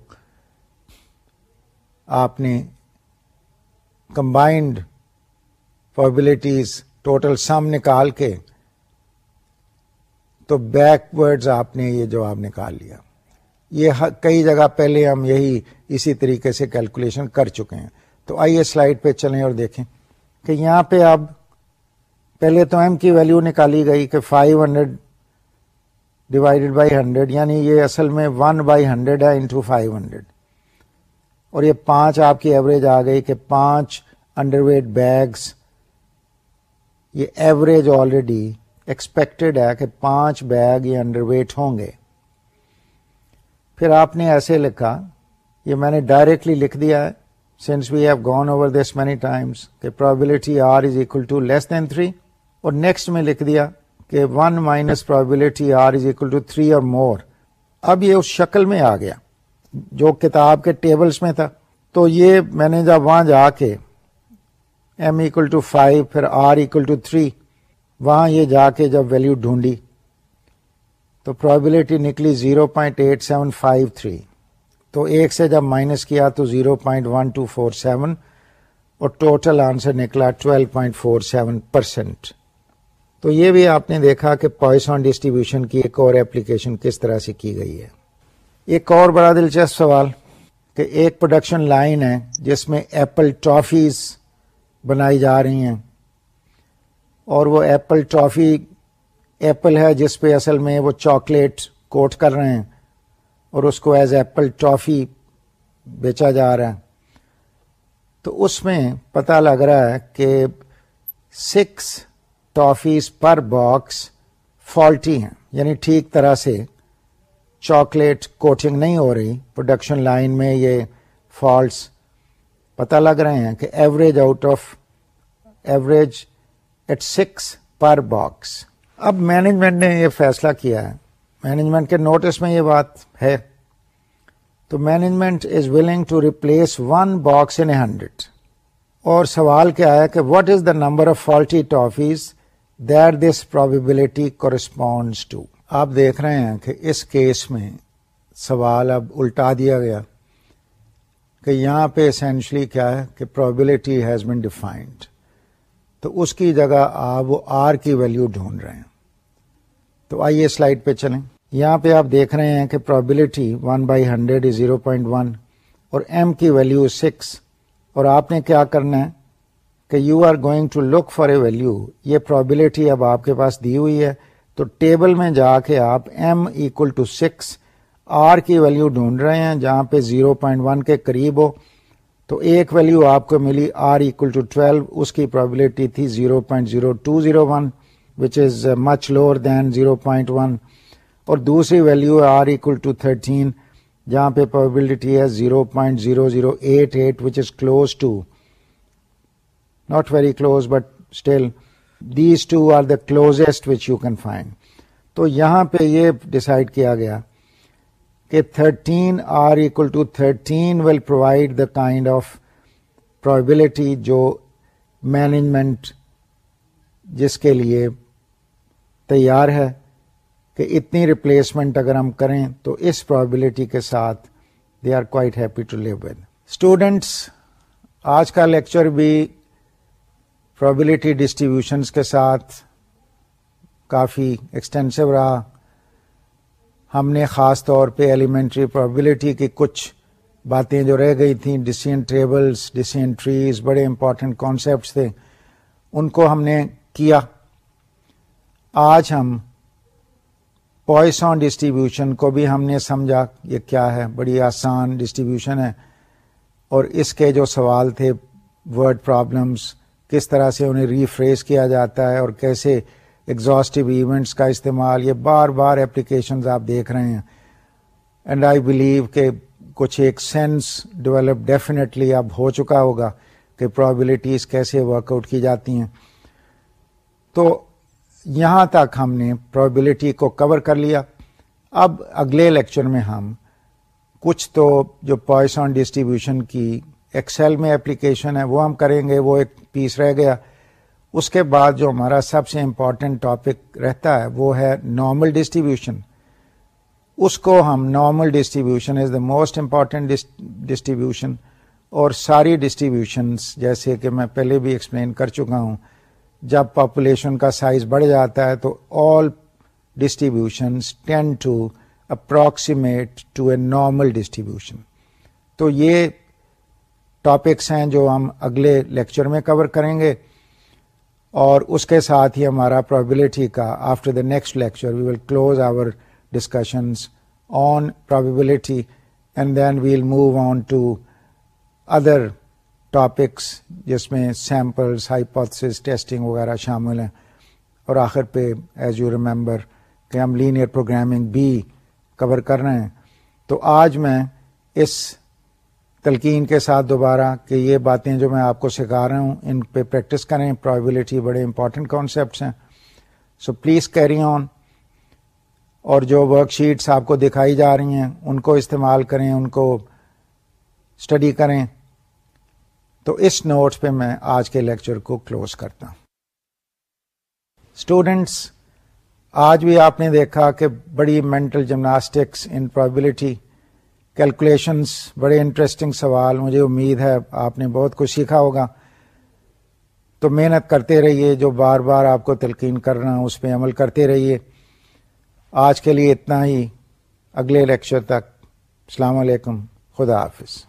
آپ نے کمبائنڈ پرابلٹیز ٹوٹل سم نکال کے تو بیک ورڈز آپ نے یہ جواب نکال لیا۔ یہ کئی جگہ پہلے ہم یہی اسی طریقے سے کیلکولیشن کر چکے ہیں۔ تو آئیے سلائڈ پہ چلیں اور دیکھیں کہ یہاں پہ اب پہلے تو ایم کی ویلو نکالی گئی کہ five hundred divided by hundred یعنی یہ اصل میں ون بائی ہنڈریڈ ہے انٹو فائیو ہنڈریڈ اور یہ پانچ آپ کی ایوریج آ گئی کہ پانچ انڈر ویٹ بیگس یہ ایوریج آلریڈی ایکسپیکٹڈ ہے کہ پانچ بیگ یہ انڈر ویٹ ہوں گے۔ پھر آپ نے ایسے لکھا، یہ میں نے ڈائریکٹلی لکھ دیا ہے since we have gone over this many times کہ probability r is equal to less than three اور نیکسٹ میں لکھ دیا کہ one minus probability r is equal to three or more اب یہ اس شکل میں آ گیا، جو کتاب کے ٹیبلز میں تھا۔ تو یہ میں نے جب وہاں جا کے ایم اکول ٹو فائیو پھر آر اکول ٹو تھری وہاں یہ جا کے جب ویلو ڈھونڈی۔ تو پرابلٹی نکلی zero point eight seven five three تو ایک سے جب مائنس کیا تو zero point one two four seven اور ٹوٹل آنسر نکلا twelve point four seven percent تو یہ بھی آپ نے دیکھا کہ پوائسون ڈسٹریبیوشن کی ایک اور ایپلیکیشن کس طرح سے کی گئی ہے۔ ایک اور بڑا دلچسپ سوال کہ ایک پروڈکشن لائن ہے جس میں ایپل ٹافیز بنائی جا رہی ہیں اور وہ ایپل ٹافی ایپل ہے جس پہ اصل میں وہ چاکلیٹ کوٹ کر رہے ہیں اور اس کو ایز ایپل ٹافی بیچا جا رہا ہے۔ تو اس میں پتہ لگ رہا ہے کہ six toffees per box faulty ہیں۔ یعنی ٹھیک طرح سے چاکلیٹ کوٹنگ نہیں ہو رہی۔ پروڈکشن لائن میں یہ فالٹس پتہ لگ رہے ہیں کہ average out of average eight six per box. اب مینجمنٹ نے یہ فیصلہ کیا ہے۔ مینجمنٹ کے نوٹس میں یہ بات ہے۔ تو management is willing to replace one box in hundred اور سوال کیا ہے کہ what is the number of faulty toffees there this probability corresponds to آپ دیکھ رہے ہیں کہ اس کیس میں سوال اب الٹا دیا گیا کہ یہاں پہ اسینشلی کیا ہے کہ پرابلٹی ہیز بین ڈیفائنڈ تو اس کی جگہ آپ وہ آر کی ویلو ڈھونڈ رہے ہیں۔ تو آئیے سلائڈ پہ چلیں۔ یہاں پہ آپ دیکھ رہے ہیں کہ probability one by hundred is zero point one اور ایم کی ویلو سکس اور آپ نے کیا کرنا ہے کہ you are going to look for a value یہ پرابلٹی اب آپ کے پاس دی ہوئی ہے۔ تو ٹیبل میں جا کے آپ m equal to six r کی ویلو ڈھونڈ رہے ہیں، جہاں پہ زیرو پوائنٹ ون کے قریب ہو۔ تو ایک ویلو آپ کو ملی آر اکول ٹو ٹویلو اس کی پرابلٹی تھی zero point zero two zero one which is much lower than zero point one اور دوسری value r equal to thirteen جہاں پہ پرابلٹی ہے zero point zero zero eight eight which is close to not very close but still these two are the closest which you can find. تو یہاں پہ یہ decide کیا گیا۔ کہ 13 r equal to 13 will provide the kind of probability جو management جس کے لیے تیار ہے کہ اتنی ریپلیسمنٹ اگر ہم کریں تو اس پرابلٹی کے ساتھ they are quite happy to live with students آج کا لیکچر بھی پرابلٹی ڈسٹریبیوشنس کے ساتھ کافی ایکسٹینسو رہا۔ ہم نے خاص طور پہ ایلیمنٹری پرابلٹی کی کچھ باتیں جو رہ گئی تھیں ڈسین ٹریبلس ڈسین ٹریز بڑے امپورٹنٹ کانسیپٹس تھے، ان کو ہم نے کیا۔ آج ہم پوائسون ڈسٹریبیوشن کو بھی ہم نے سمجھا، یہ کیا ہے؟ بڑی آسان ڈسٹریبیوشن ہے۔ اور اس کے جو سوال تھے ورڈ پرابلمس کس طرح سے انہیں ریفریز کیا جاتا ہے اور کیسے ایگزاسٹو ایونٹس کا استعمال، یہ بار بار اپلیکیشنز آپ دیکھ رہے ہیں۔ اینڈ آئی بلیو کہ کچھ ایک سینس ڈیولپ ڈیفینیٹلی اب ہو چکا ہوگا کہ پرابلٹیز کیسے ورک آؤٹ کی جاتی ہیں۔ تو یہاں تک ہم نے پرابلٹی کو کور کر لیا۔ اب اگلے لیکچر میں ہم کچھ تو جو پوائسون ڈسٹریبیوشن کی ایکسل میں اپلیکیشن ہے وہ ہم کریں گے، وہ ایک پیس رہ گیا۔ اس کے بعد جو ہمارا سب سے امپورٹنٹ ٹاپک رہتا ہے، وہ ہے نارمل ڈسٹریبیوشن اس کو ہم normal distribution is the most important distribution اور ساری ڈسٹریبیوشنس جیسے کہ میں پہلے بھی ایکسپلین کر چکا ہوں، جب پاپولیشن کا سائز بڑھ جاتا ہے تو all distribution tend to approximate to a normal distribution تو یہ ٹاپکس ہیں جو ہم اگلے لیکچر میں کور کریں گے۔ اور اس کے ساتھ ہی ہمارا پرابیبلٹی کا after the next lecture we will close our discussions on probability and then we'll move on to other topics جس میں سیمپلس ہائیپوتھس ٹیسٹنگ وغیرہ شامل ہیں۔ اور آخر پہ ایز یو ریمبر کہ ہم لینئر پروگرامنگ بھی کور کر رہے ہیں۔ تو آج میں اس تلقین کے ساتھ دوبارہ کہ یہ باتیں جو میں آپ کو سکھا رہا ہوں، ان پہ پریکٹس کریں۔ پرابیبلٹی بڑے امپورٹنٹ کانسیپٹس ہیں۔ سو پلیز کیری آن اور جو ورک شیٹس آپ کو دکھائی جا رہی ہیں، ان کو استعمال کریں، ان کو اسٹڈی کریں۔ تو اس نوٹس پہ میں آج کے لیکچر کو کلوز کرتا ہوں۔ اسٹوڈینٹس آج بھی آپ نے دیکھا کہ بڑی mental gymnastics in probability calculations بڑے انٹرسٹنگ سوال، مجھے امید ہے آپ نے بہت کچھ سیکھا ہوگا۔ تو محنت کرتے رہیے، جو بار بار آپ کو تلقین کرنا، اس پہ عمل کرتے رہیے۔ آج کے لیے اتنا ہی، اگلے لیکچر تک۔ السلام علیکم، خدا حافظ۔